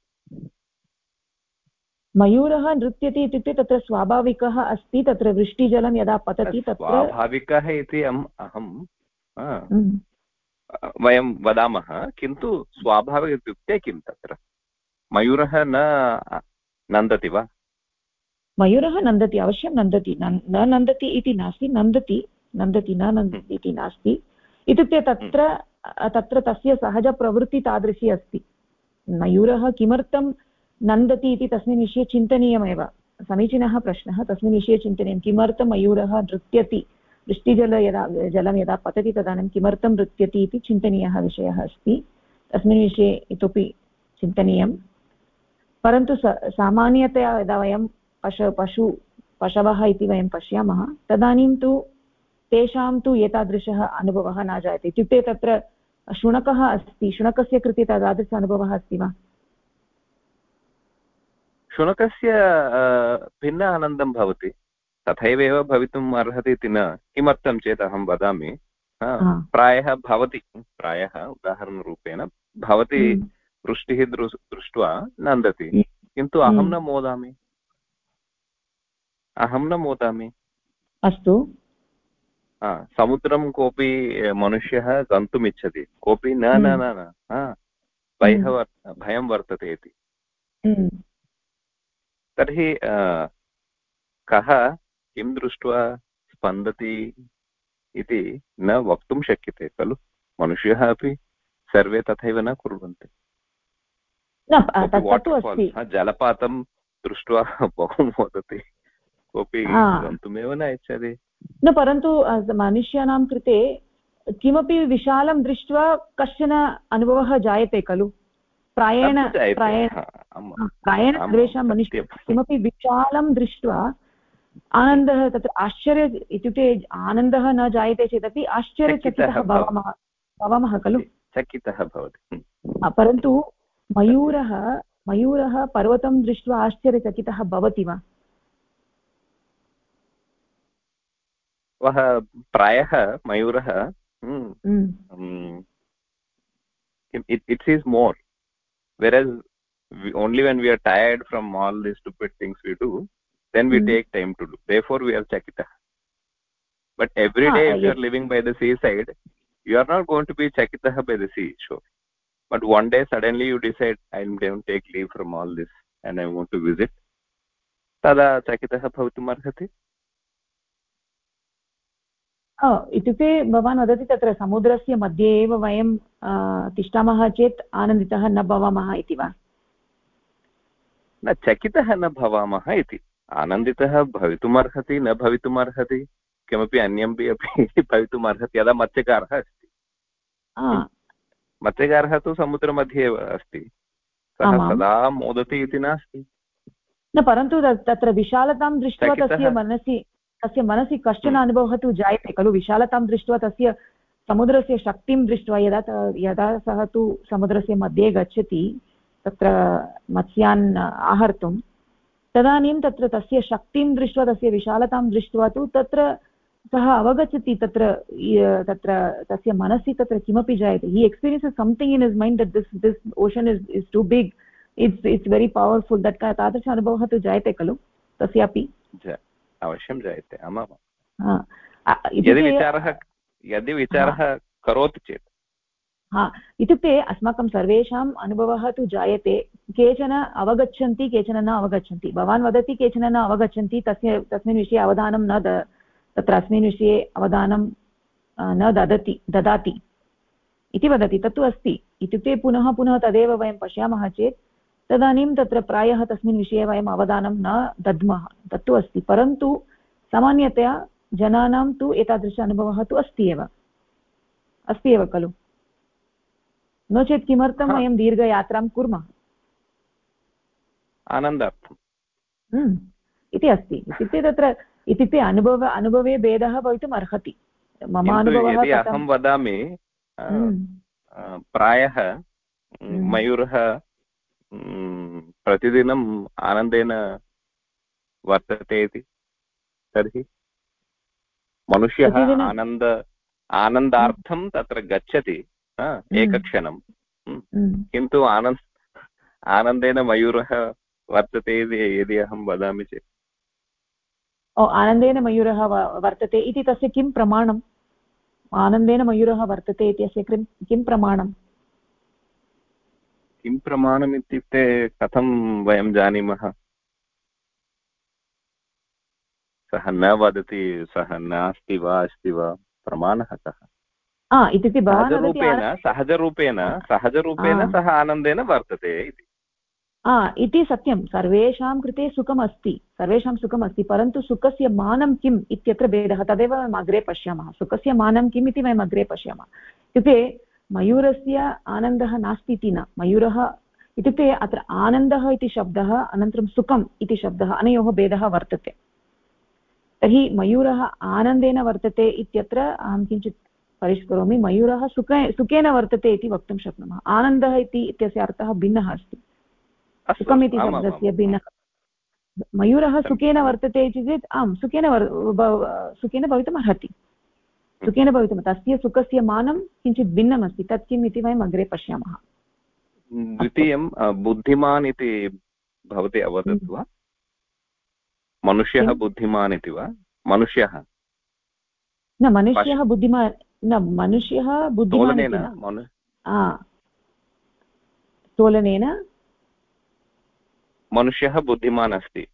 A: मयूरः नृत्यति इत्युक्ते तत्र स्वाभाविकः अस्ति तत्र वृष्टिजलं यदा पतति तत्र
E: स्वाभाविकः इति अहं
A: हम्म।
E: वयं वदामः किन्तु स्वाभाविक इत्युक्ते किं तत्र? मयूरः न नन्दति वा?
A: मयूरः नन्दति अवश्यं नन्दति। न न नन्दति इति नास्ति नन्दति नन्दति न नन्दति इति नास्ति। इत्युक्ते तत्र तत्र तस्य सहजप्रवृत्ति तादृशी अस्ति। मयूरः किमर्थं नन्दति इति तस्मिन् विषये चिन्तनीयमेव। समीचीनः प्रश्नः, तस्मिन् विषये चिन्तनीयं। किमर्थं मयूरः नृत्यति? वृष्टिजल यदा, जलं यदा पतति तदानीं किमर्थं नृत्यति इति चिन्तनीयः विषयः अस्ति। तस्मिन् विषये इतोपि चिन्तनीयं परन्तु सामान्यतया यदा वयं पश, पशु, पशवः इति वयं पश्यामः, तदानीं तु तेषां तु एतादृशः अनुभवः न जायते। इत्युक्ते तत्र शुनकः अस्ति। शुनकस्य कृते तादृश अनुभवः अस्ति वा?
E: शुनकस्य भिन्न आनन्दं भवति। तथैव भवितुम् अर्हति इति न किमर्थं चेत् अहं वदामि। प्रायः भवति। प्रायः उदाहरणरूपेण भवती
A: हम्म।
E: वृष्टिः दृ दृष्ट्वा नन्दति।
A: हम्म।
E: किन्तु अहं
A: हम्म।
E: न मोदामि। अहं न मोदामि।
A: अस्तु।
E: हा, समुद्रं कोऽपि मनुष्यः गन्तुम् इच्छति कोऽपि न न
A: हम्म।
E: न न। हा, भयः वर्- भयं वर्तते इति।
A: हम्म।
E: तर्हि अ, कः किं दृष्ट्वा स्पन्दति इति न वक्तुं शक्यते खलु? मनुष्यः अपि सर्वे तथैव न कुर्वन्ति।
A: न
E: कोऽपि
A: तत् तत्तु
E: waterfall,
A: अस्ति।
E: हा, जलपातं दृष्ट्वा बहु मोदति कोऽपि
A: हा।
E: गन्तुमेव न इच्छति।
A: न परन्तु अ, मनुष्याणां कृते किमपि विशालं दृष्ट्वा कश्चन अनुभवः जायते खलु? प्रायेण प्रायेण सर्वेषां मनुष्य किमपि विशालं दृष्ट्वा आनन्दः तत्र आश्चर्य इत्युक्ते आनन्दः न जायते चेदपि आश्चर्यचकितः भवामः भवामः खलु?
E: चकितः भवति। हम्म।
A: परन्तु मयूरः मयूरः पर्वतं दृष्ट्वा आश्चर्यचकितः भवति वा?
E: वः प्रायः मयूरः hmm,
A: hmm,
E: um, whereas we, only when we are tired from all these stupid things we do then we
A: mm.
E: take time to do. Therefore we have chakita. But every
A: ah,
E: day,
A: ah,
E: if you are living by the seaside you are not going to be chakita by the sea sure. But one day suddenly you decide i'm going to take leave from all this and i want to visit. Tada chakitah bhavatum
A: arhati इत्युक्ते भवान् वदति तत्र समुद्रस्य मध्ये एव वयं तिष्ठामः चेत् आनन्दितः न भवामः इति वा?
E: न चकितः न भवामः इति। आनन्दितः भवितुम् अर्हति न भवितुम् अर्हति किमपि अन्यमपि अपि भवितुम् अर्हति यदा मत्स्यकारः अस्ति।
A: आ,
E: मत्स्यकारः तु समुद्रमध्ये एव अस्ति। सः सदा मोदति इति नास्ति।
A: न परन्तु तत्र विशालतां दृष्ट्वा तस्य मनसि तस्य मनसि कश्चन
E: हम्म।
A: अनुभवः तु जायते खलु? विशालतां दृष्ट्वा तस्य समुद्रस्य शक्तिं दृष्ट्वा यदा यदा सः तु समुद्रस्य मध्ये गच्छति तत्र मत्स्यान् आहर्तुं तदानीं तत्र तस्य शक्तिं दृष्ट्वा तस्य विशालतां दृष्ट्वा तु तत्र सः अवगच्छति तत्र तत्र तस्य मनसि तत्र किमपि जायते। He experience something in his mind that this this ocean is is too big it's it's very powerful that तादृश अनुभवः तु जायते खलु? तस्यापि।
E: अवश्यं जायते आमाम् यदि विचारः यदि विचारः करोति चेत्।
A: हा इत्युक्ते अस्माकं सर्वेषाम् अनुभवः तु जायते। केचन अवगच्छन्ति केचन न अवगच्छन्ति। भवान् वदति केचन न अवगच्छन्ति तस्य तस्मिन् विषये अवधानं न द तत्र अस्मिन् विषये अवधानं न ददति ददाति। इति वदति तत्तु अस्ति। इत्युक्ते पुनः पुनः तदेव वयं पश्यामः चेत् तदानीं तत्र प्रायः तस्मिन् विषये वयम् अवधानं न दद्मः तत्तु अस्ति। परन्तु सामान्यतया जनानां तु एतादृश अनुभवः तु अस्ति एव। अस्ति एव खलु। नो चेत् किमर्थं वयं दीर्घयात्रां कुर्मः?
E: आनन्दार्थम्।
A: हम्म, इति अस्ति। इत्युक्ते तत्र इत्युक्ते अनुभव अनुभवे भेदः भवितुम् अर्हति। मम अनुभवः
E: अहं वदामि हम्म। प्रायः हम्म। मयूरः प्रतिदिनम् आनन्देन वर्तते इति तर्हि मनुष्यः आनन्द आनन्दार्थं तत्र गच्छति एकक्षणं किन्तु आनन्द आनन्देन मयूरः वर्तते यदि अहं वदामि चेत्
A: ओ आनन्देन मयूरः वर्तते इति तस्य किं प्रमाणम् आनन्देन मयूरः वर्तते इत्यस्य किं किं प्रमाणम्
E: किं प्रमाणम् इत्युक्ते कथं वयं जानीमः? सः न वदति सः नास्ति वा अस्ति वा प्रमाणः कः?
A: इत्युक्ते
E: सहजरूपेण सहजरूपेण सहजरूपेण सः आनन्देन वर्तते इति।
A: इति सत्यं। सर्वेषां कृते सुखम् अस्ति सर्वेषां सुखम् अस्ति परन्तु सुखस्य मानं किम् इत्यत्र भेदः? तदेव वयम् अग्रे पश्यामः। सुखस्य मानं किम् इति वयम् अग्रे पश्यामः। इत्युक्ते मयूरस्य आनन्दः नास्ति इति न। मयूरः इत्युक्ते अत्र आनन्दः इति शब्दः अनन्तरं सुखम् इति शब्दः अनयोः भेदः वर्तते। तर्हि मयूरः आनन्देन वर्तते इत्यत्र अहं किञ्चित् परिष्करोमि। मयूरः सुख सुखेन वर्तते इति वक्तुं शक्नुमः। आनन्दः इति इत्यस्य अर्थः भिन्नः अस्ति। सुखम् इति शब्दस्य भिन्नः। मयूरः सुखेन वर्तते इति चेत् आम् सुखेन सुखेन भवितुम् अर्हति सुखेन भवितुम्। तस्य सुखस्य मानं किञ्चित् भिन्नमस्ति। तत् किम् इति वयम् अग्रे पश्यामः।
E: द्वितीयं बुद्धिमान् इति भवती अवदत् वा मनुष्यः बुद्धिमान् इति वा? मनुष्यः।
A: न मनुष्यः बुद्धिमान् न मनुष्यः बुद्धिमान् तोलनेन?
E: मनुष्यः बुद्धिमान् अस्ति।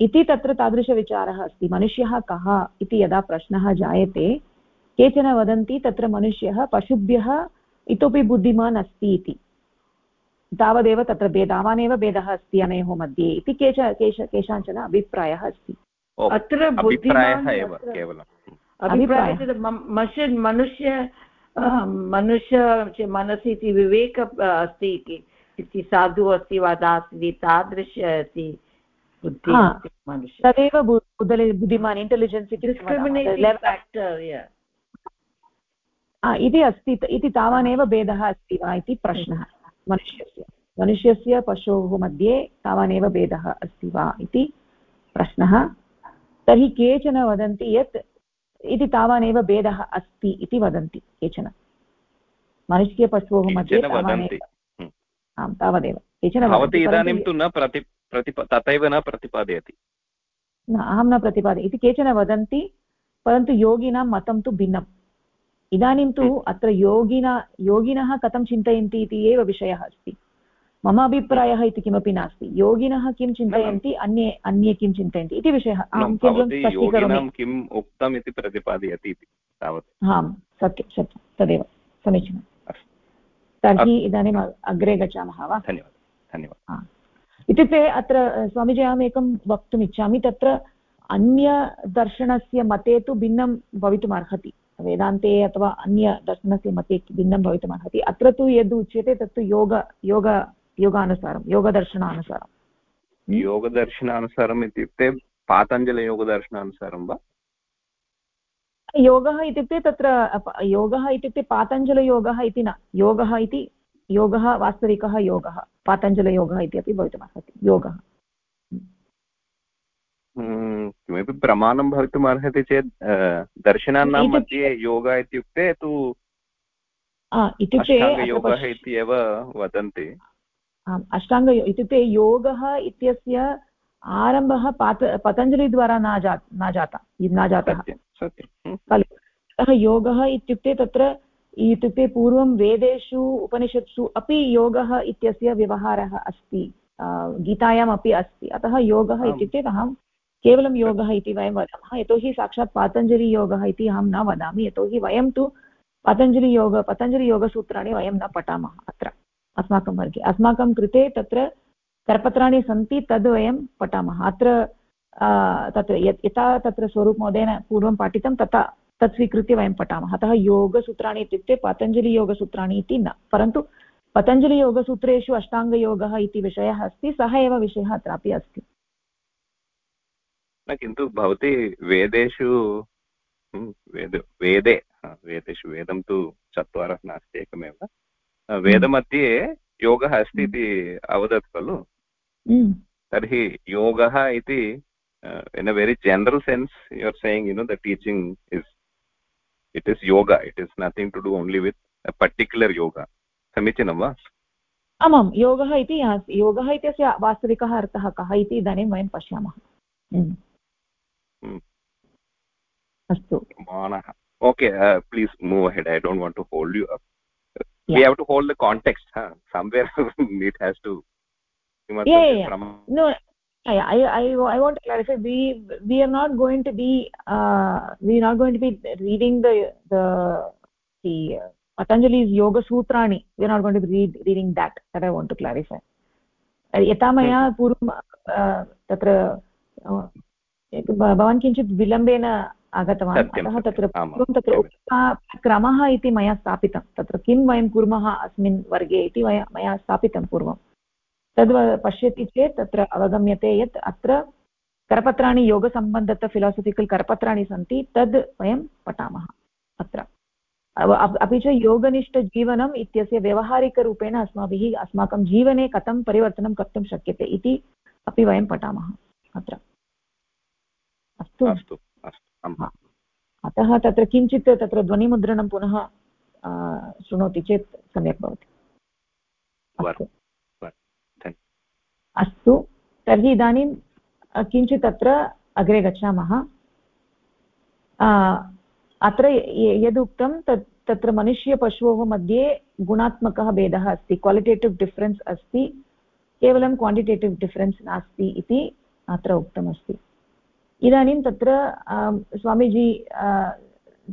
A: इति तत्र तादृशविचारः अस्ति। मनुष्यः कः इति यदा प्रश्नः जायते केचन वदन्ति तत्र मनुष्यः पशुभ्यः इतोपि बुद्धिमान् अस्ति इति। तावदेव तत्र तावानेव भेदः अस्ति अनयोः मध्ये इति केच केश केषाञ्चन अभिप्रायः अस्ति।
C: अत्र अभिप्रायः मनुष्य मनुष्य मनसि इति विवेक अस्ति इति इति साधु अस्ति वा नास्ति तादृश अस्ति
A: तदेव बुद्धिमान् इण्टेलिजेन्स् इति अस्ति इति तावानेव भेदः अस्ति वा इति प्रश्नः। मनुष्यस्य मनुष्यस्य पशोः मध्ये तावानेव भेदः अस्ति वा इति प्रश्नः। तर्हि केचन वदन्ति यत् इति तावानेव भेदः अस्ति इति वदन्ति केचन। मनुष्यपशोः मध्ये तावानेव। आम् तावदेव। केचन
E: भवती इदानीं तु न प्रति प्रतिप तथैव न प्रतिपादयति।
A: न अहं न प्रतिपादय इति केचन वदन्ति परन्तु योगिनां मतं तु भिन्नम्। इदानीं तु हम्म। अत्र योगिना योगिनः कथं चिन्तयन्ति इति एव विषयः अस्ति। मम अभिप्रायः इति किमपि नास्ति। योगिनः किं चिन्तयन्ति अन्ये अन्ये किं चिन्तयन्ति इति विषयः। अहं
E: केवलं किम् उक्तम् इति प्रतिपादयति तावत्।
A: आम् सत्यं सत्यं तदेव समीचीनम् तर्हि इदानीम् अग्रे गच्छामः वा?
E: धन्यवादः धन्यवादः।
A: इत्युक्ते अत्र स्वामीजी अहम् एकं वक्तुम् इच्छामि तत्र अन्यदर्शनस्य मते तु भिन्नं भवितुम् अर्हति वेदान्ते अथवा अन्यदर्शनस्य मते भिन्नं भवितुम् अर्हति अत्र तु यद् उच्यते तत्तु योग योग योगानुसारं योगदर्शनानुसारं।
E: योगदर्शनानुसारम् इत्युक्ते पातञ्जलयोगदर्शनानुसारं वा?
A: योगः इत्युक्ते तत्र योगः इत्युक्ते पातञ्जलयोगः इति न योगः इति योगः वास्तविकः योगः पातञ्जलयोगः इति अपि भवितुमर्हति योगः।
E: किमपि प्रमाणं भवितुम् अर्हति चेत् दर्शनानां मध्ये योग इत्युक्ते तु
A: इत्युक्ते
E: योगः इति एव वदन्ति।
A: आम् अष्टाङ्ग इत्युक्ते योगः इत्यस्य आरम्भः पात पतञ्जलिद्वारा न जा न जाता न जातः।
E: हम्म।
A: खलु अतः योगः इत्युक्ते तत्र इत्युक्ते पूर्वं वेदेषु उपनिषत्सु अपि योगः इत्यस्य व्यवहारः अस्ति गीतायाम् अपि अस्ति। अतः योगः इत्युक्ते अहं केवलं योगः इति वयं वदामः। यतोहि साक्षात् पातञ्जलियोगः इति अहं न वदामि, यतोहि वयं तु पतञ्जलियोग, पतञ्जलियोगसूत्राणि वयं न पठामः अत्र, अस्माकं वर्गे। अस्माकं कृते तत्र करपत्राणि सन्ति, तद् वयं पठामः। अत्र तत्र यथा तत्र स्वरूपमहोदयेन पूर्वं पाठितं, तथा, तत् स्वीकृत्य वयं पठामः। अतः योगसूत्राणि इत्युक्ते पतञ्जलियोगसूत्राणि इति न। परन्तु पतञ्जलियोगसूत्रेषु अष्टाङ्गयोगः इति विषयः अस्ति, सः एव विषयः अत्रापि अस्ति।
E: न किन्तु भवती वेदेषु वेद वेदे वेदेषु वेदं तु चत्वारः नास्ति एकमेव वेदमध्ये योगः अस्ति इति अवदत् खलु तर्हि योगः इति in a very general sense you are saying you know the teaching is it is yoga it is nothing to do only with a particular yoga समीचीनं वा
A: आमां योगः इति योगः इत्यस्य वास्तविकः अर्थः कः इति इदानीं वयं पश्यामः अस्तु
E: okay uh, please move ahead i don't want to hold you up yeah. we have to hold the context huh? somewhere it has to
A: yeah, yeah, yeah. no I, I i want to clarify we we are not going to be uh, we are not going to be reading the the the uh, patanjali's yoga sutrani we are not going to be read, reading that that i want to clarify यथा मया पूर्वं तत्र भवान् किञ्चित् विलम्बेन आगतवान्। अतः तत्र तत्र क्रमः इति मया स्थापितं। तत्र किं वयं कुर्मः अस्मिन् वर्गे इति मया स्थापितं पूर्वं। तद् पश्यति चेत् तत्र अवगम्यते यत् अत्र करपत्राणि योगसम्बन्धत फिलासफिकल् करपत्राणि सन्ति तद् वयं पठामः अत्र। अपि च योगनिष्ठजीवनम् इत्यस्य व्यवहारिकरूपेण अस्माभिः अस्माकं जीवने कथं परिवर्तनं कर्तुं शक्यते इति अपि वयं पठामः अत्र। अस्तु।
E: अस्तु
A: अतः तत्र किञ्चित् तत्र ध्वनिमुद्रणं पुनः शृणोति चेत् सम्यक् भवति। अस्तु। तर्हि इदानीं किञ्चित् अत्र अग्रे गच्छामः। अत्र यदुक्तं तत् तत्र मनुष्यपशोः मध्ये गुणात्मकः भेदः अस्ति क्वालिटेटिव् डिफ्रेन्स् अस्ति केवलं क्वाण्टिटेटिव् डिफ्रेन्स् नास्ति इति अत्र उक्तमस्ति। इदानीं तत्र स्वामीजी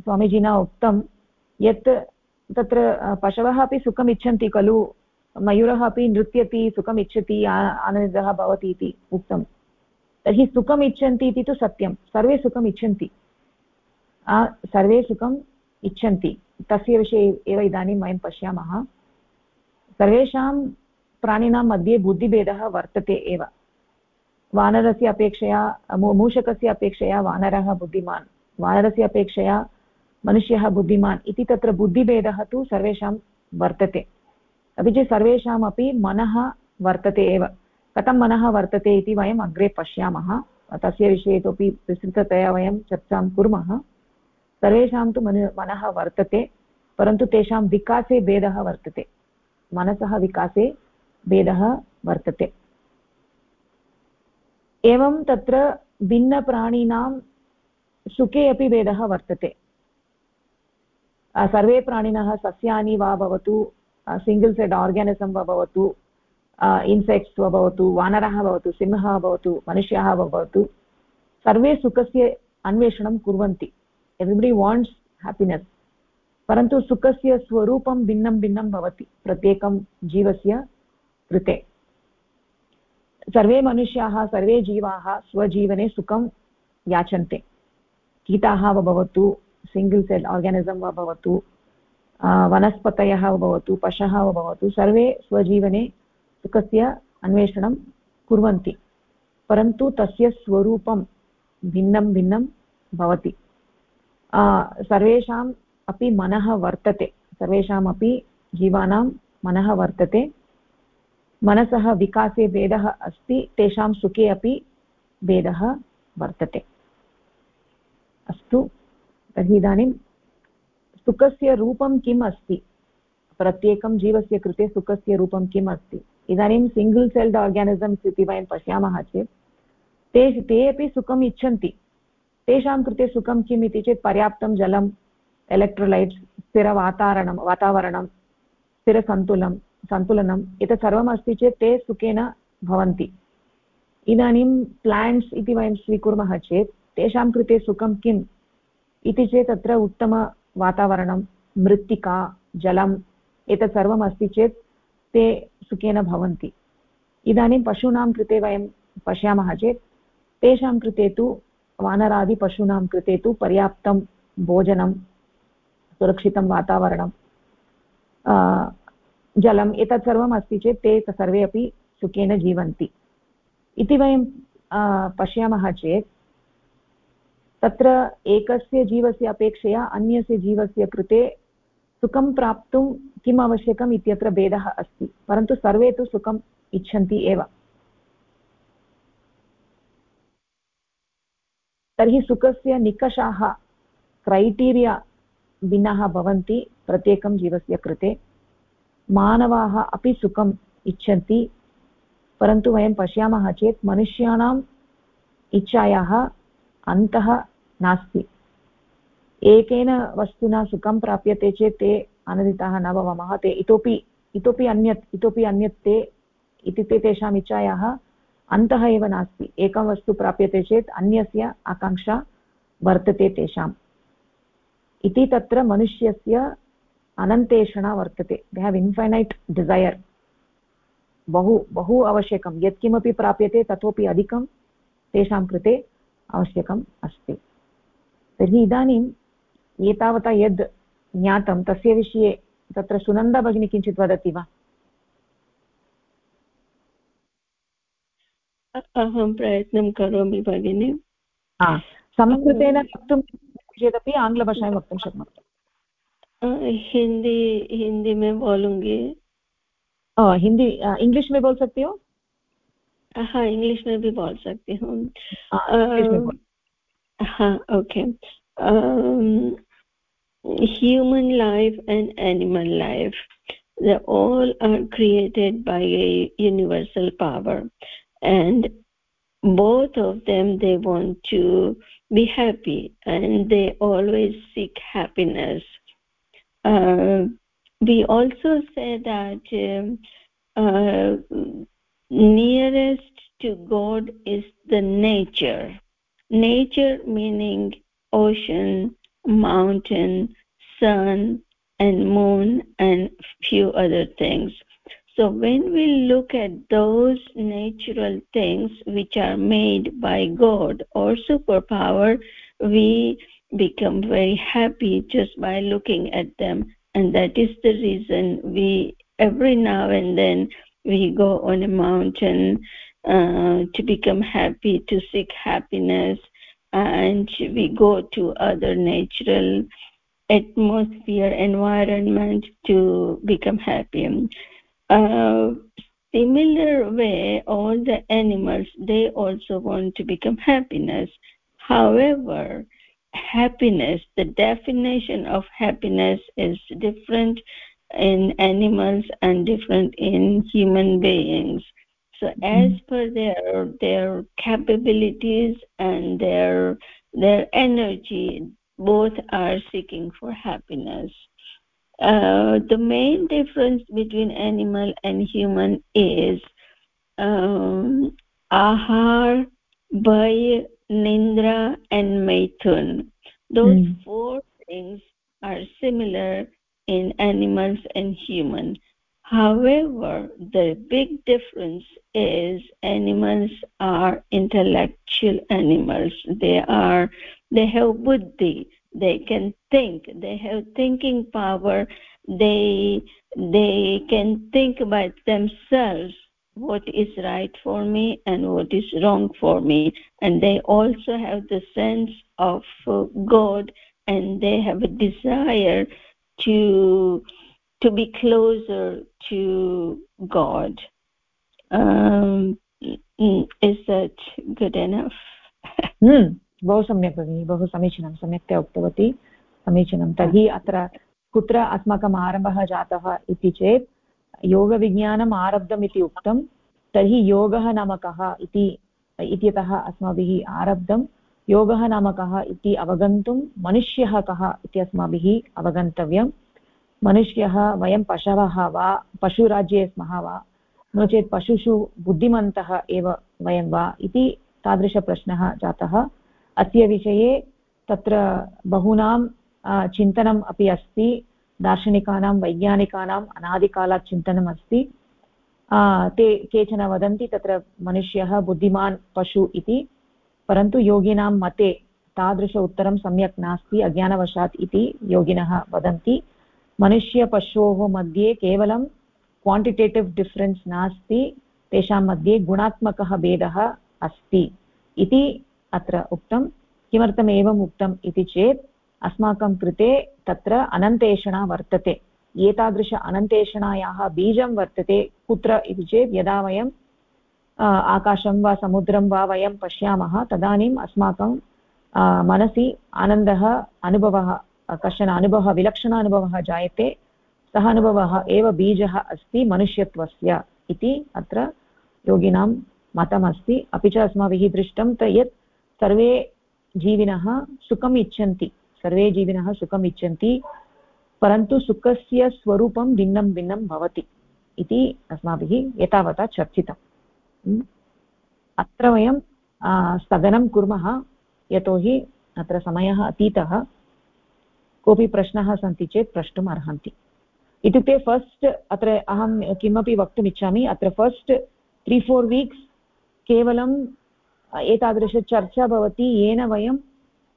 A: स्वामीजिना उक्तं यत् तत्र पशवः अपि सुखम् इच्छन्ति खलु, मयूरः अपि नृत्यति सुखम् इच्छति आनन्दः भवति इति उक्तं। तर्हि सुखम् इति तु सत्यं, सर्वे सुखम् इच्छन्ति सर्वे सुखम् इच्छन्ति। तस्य विषये एव इदानीं वयं पश्यामः। सर्वेषां प्राणिनां मध्ये बुद्धिभेदः वर्तते एव। वानरस्य अपेक्षया मूषकस्य अपेक्षया वानरः बुद्धिमान्। वानरस्य अपेक्षया मनुष्यः बुद्धिमान् इति तत्र बुद्धिभेदः तु सर्वेषां वर्तते। अपि च सर्वेषामपि मनः वर्तते एव। कथं मनः वर्तते इति वयम् अग्रे पश्यामः। तस्य विषये इतोपि विस्तृततया वयं चर्चां कुर्मः। सर्वेषां तु मनु, मनः वर्तते, परन्तु तेषां विकासे भेदः वर्तते। मनसः विकासे भेदः वर्तते। एवं तत्र भिन्नप्राणिनां सुखे अपि भेदः वर्तते। सर्वे प्राणिनः सस्यानि वा भवतु सिङ्गल् सेड् आर्गानिसम् वा भवतु इन्सेक्ट्स् वा भवतु, वानरः भवतु, सिंहः भवतु, मनुष्यः भवतु, सर्वे सुखस्य अन्वेषणं कुर्वन्ति। एव्रिबडि वाण्ट्स् हेपिनेस् परन्तु सुखस्य स्वरूपं भिन्नं भिन्नं भवति, प्रत्येकं जीवस्य कृते। सर्वे मनुष्याः, सर्वे जीवाः स्वजीवने सुखं याचन्ते। कीटाः वा भवतु सिङ्गल् सेल् आर्गानिसम् वा भवतु वनस्पतयः वा भवतु पशवः वा भवतु, सर्वे स्वजीवने सुखस्य अन्वेषणं कुर्वन्ति। परन्तु तस्य स्वरूपं भिन्नं भिन्नं भवति। सर्वेषाम् अपि मनः वर्तते। सर्वेषामपि जीवानां मनः वर्तते। मनसः विकासे भेदः अस्ति, तेषां सुखे अपि भेदः वर्तते। अस्तु, तर्हि इदानीं सुखस्य रूपं किम् अस्ति? प्रत्येकं जीवस्य कृते सुखस्य रूपं किम् अस्ति? इदानीं सिङ्गल् सेल्ड् आर्गानिसम्स् इति वयं पश्यामः चेत्, ते ते अपि सुखम् इच्छन्ति। तेषां कृते सुखं किम् इति चेत् पर्याप्तं जलम् एलेक्ट्रोलैट्स् स्थिरवातावरणं वातावरणं स्थिरसन्तुलं सन्तुलनम्। एतत् सर्वम् अस्ति चेत् ते सुखेन भवन्ति। इदानीं प्लाण्ट्स् इति वयं स्वीकुर्मः चेत् तेषां कृते सुखं किम् इति चेत् तत्र उत्तमवातावरणं, मृत्तिका जलम् एतत् सर्वम् अस्ति चेत् ते सुखेन भवन्ति। इदानीं पशूनां कृते वयं पश्यामः चेत् तेषां कृते तु वानरादिपशूनां कृते तु पर्याप्तं भोजनं, सुरक्षितं वातावरणं जलम्, एतत् सर्वम् अस्ति चेत् ते सर्वे अपि सुखेन जीवन्ति। इति वयं पश्यामः चेत्, तत्र एकस्य जीवस्य अपेक्षया अन्यस्य जीवस्य कृते सुखं प्राप्तुं किम् आवश्यकम् इत्यत्र भेदः अस्ति, परन्तु सर्वे तु सुखम् इच्छन्ति एव। तर्हि सुखस्य निकषाः, क्रैटीरिया भिन्नाः भवन्ति प्रत्येकं जीवस्य कृते। मानवाः अपि सुखम् इच्छन्ति। परन्तु वयं पश्यामः चेत् मनुष्याणाम् इच्छायाः अन्तः नास्ति। एकेन वस्तुना सुखं प्राप्यते चेत् ते आनन्दिताः न भवामः। ते इतोपि इतोपि अन्यत् इतोपि अन्यत् ते इत्युक्ते तेषाम् इच्छायाः अन्तः एव नास्ति। एकं वस्तु प्राप्यते चेत् अन्यस्य आकाङ्क्षा वर्तते तेषाम्। इति तत्र मनुष्यस्य अनन्तेषणा वर्तते. दे हेव् इन्फैनैट् डिसैर् बहु बहु आवश्यकं. यत्किमपि प्राप्यते ततोपि अधिकं तेषां कृते आवश्यकम् अस्ति. तर्हि इदानीम् एतावता यद् ज्ञातं तस्य विषये तत्र सुनन्दा भगिनी किञ्चित् वदति वा?
F: अहं प्रयत्नं करोमि भगिनि.
A: संस्कृतेन वक्तुं चेदपि आङ्ग्लभाषायां वक्तुं शक्नोति.
F: हिन्दी हिन्दी में बोलूंगी
A: हिंदी इंग्लिश में बोल सकती हो
F: हाँ इंग्लिश में भी बोल सकती हूँ हाँ okay human life and animal life they all are created by a universal power and both of them they want to be happy and they always seek happiness uh, we also say that um, uh, nearest to god is the nature. Nature meaning ocean mountain sun and moon and few other things. So when we look at those natural things which are made by god or superpower we become very happy just by looking at them. And that is the reason we every now and then we go on a mountain uh, to become happy to seek happiness. And we go to other natural atmosphere environment to become happy. Uh, similar way all the animals they also want to become happiness. However happiness. The definition of happiness is different in animals and different in human beings. So as per their their capabilities and their their energy both are seeking for happiness. Uh, the main difference between animal and human is um, ahar bhay nindra and maithun. Those mm. four things are similar in animals and human. However the big difference is animals are intellectual animals. They are they have buddhi. They can think. They have thinking power. They they can think by themselves what is right for me and what is wrong for me and they also have the sense of uh, god and they have a desire to to be closer to god um, is that good enough
A: hmm बहु सम्यक् भगिनि बहु समीचीनं सम्यक्तया उक्तवती समीचीनं तर्हि अत्र कुत्र अस्माकम् आरम्भः जातः इति चेत् योगविज्ञानम् आरब्धम् इति उक्तं, तर्हि योगः नाम कः इति, इत्यतः अस्माभिः आरब्धं। योगः नाम कः इति अवगन्तुं मनुष्यः कः इति अस्माभिः अवगन्तव्यं। मनुष्यः वयं पशवः वा, पशुराज्ये स्मः वा, नो चेत् पशुषु बुद्धिमन्तः एव वयं वा इति तादृशप्रश्नः जातः। अस्य विषये तत्र बहूनां चिन्तनम् अपि अस्ति। दार्शनिकानां वैज्ञानिकानाम् अनादिकालात् चिन्तनम् अस्ति ते केचन वदन्ति तत्र मनुष्यः बुद्धिमान् पशु इति, परन्तु योगिनां मते तादृश उत्तरं सम्यक् नास्ति, अज्ञानवशात् इति योगिनः वदन्ति। मनुष्यपशोः मध्ये केवलं क्वाण्टिटेटिव् डिफ्रेन्स् नास्ति, तेषां मध्ये गुणात्मकः भेदः अस्ति इति अत्र उक्तं। किमर्थम् एवम् उक्तम् इति चेत् अस्माकं कृते तत्र अनन्तेषणा वर्तते। एतादृश अनन्तेषणायाः बीजं वर्तते कुत्र इति चेत् यदा वयं आकाशं वा समुद्रं वा वयं पश्यामः, तदानीम् अस्माकं मनसि आनन्दः अनुभवः, कश्चन अनुभवः विलक्षण अनुभवः जायते। सः अनुभवः एव बीजः अस्ति मनुष्यत्वस्य इति अत्र योगिनां मतमस्ति। अपि च अस्माभिः दृष्टं यत् सर्वे जीविनः सुखम् इच्छन्ति। सर्वे जीविनः सुखम् इच्छन्ति, परन्तु सुखस्य स्वरूपं भिन्नं भिन्नं भवति इति अस्माभिः एतावता चर्चितम् अत्र वयं स्थगनं कुर्मः, यतोहि अत्र समयः अतीतः, कोऽपि प्रश्नः सन्ति चेत् प्रष्टुम् अर्हन्ति। इत्युक्ते फस्ट् अत्र अहं किमपि वक्तुमिच्छामि अत्र फस्ट् त्री फोर् वीक्स् केवलं एतादृशचर्चा भवति, येन वयं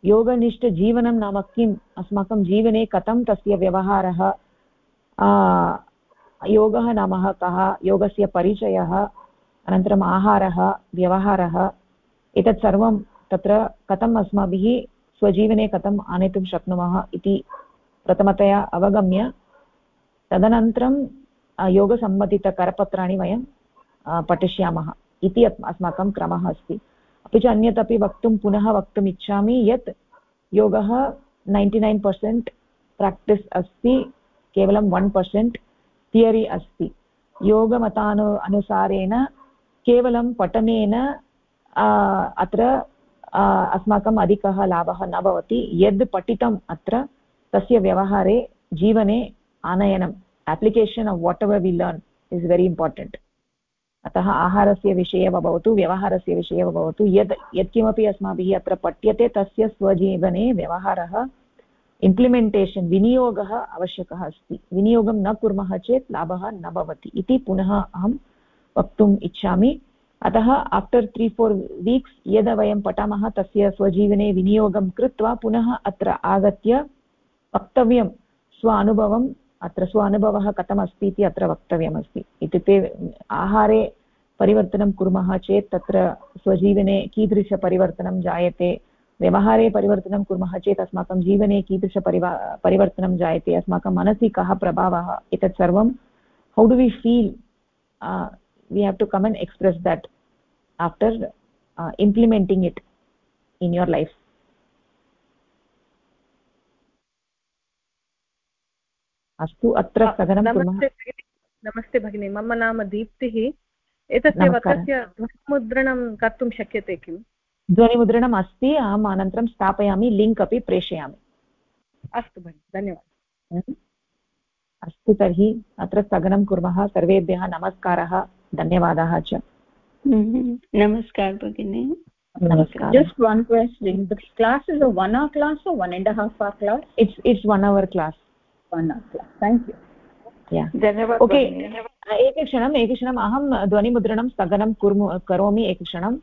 A: योगनिष्ठजीवनं नाम किम्? अस्माकं जीवने कथं तस्य व्यवहारः? योगः नाम कः? योगस्य परिचयः, अनन्तरम् आहारः, व्यवहारः, एतत् सर्वं तत्र कथम् अस्माभिः स्वजीवने कथम् आनेतुं शक्नुमः इति प्रथमतया अवगम्य, तदनन्तरं योगसम्बन्धितकरपत्राणि वयं पठिष्यामः इति अस्माकं क्रमः अस्ति। अपि च अन्यत् अपि वक्तुं पुनः वक्तुम् इच्छामि यत् योगः नैन्टि नैन् पर्सेण्ट् प्राक्टिस् अस्ति, केवलं वन् पर्सेण्ट् थियरि अस्ति। योगमतानु अनुसारेण केवलं पठनेन अत्र अस्माकम् अधिकः लाभः न भवति। यद् पठितम् अत्र, तस्य व्यवहारे जीवने आनयनम्। Application of whatever we learn is very important अतः आहारस्य विषये वा भवतु, व्यवहारस्य विषये वा भवतु। यद्, यत्किमपि अस्माभिः अत्र पठ्यते, तस्य स्वजीवने व्यवहारः इम्प्लिमेण्टेशन् विनियोगः आवश्यकः अस्ति। विनियोगं न कुर्मः चेत् लाभः न भवति इति पुनः अहं वक्तुम् इच्छामि। अतः आफ्टर् त्री फोर् वीक्स् यद् वयं पठामः, तस्य स्वजीवने विनियोगं कृत्वा पुनः अत्र आगत्य वक्तव्यं स्व अनुभवं अत्र स्व अनुभवः कथमस्ति इति अत्र वक्तव्यमस्ति। इत्युक्ते, आहारे परिवर्तनं कुर्मः चेत् तत्र स्वजीवने कीदृशपरिवर्तनं जायते, व्यवहारे परिवर्तनं कुर्मः चेत् अस्माकं जीवने कीदृशपरिवा परिवर्तनं जायते, अस्माकं मनसि कः प्रभावः एतत् सर्वं। How do we feel we have to come and express that after implementing it in your life अस्तु अत्र स्थगनं कुर्मः
G: नमस्ते भगिनि मम नाम दीप्तिः एतस्य वक्तस्य ध्वनिमुद्रणं कर्तुं शक्यते किम्
A: ध्वनिमुद्रणम् अस्ति अहम् अनन्तरं स्थापयामि लिङ्क् अपि प्रेषयामि
G: अस्तु भगिनि धन्यवादः।
A: अस्तु तर्हि अत्र स्थगनं कुर्मः सर्वेभ्यः नमस्कारः धन्यवादाः च।
F: नमस्कार भगिनि
D: Namaskar. Just one question. The class is a one hour class or one and a half hour class?
A: It's it's one hour class.
D: One class. Thank you.
A: Okay एकक्षणम् एकक्षणम् अहं ध्वनिमुद्रणं स्थगनं कुर्मु करोमि एकक्षणम्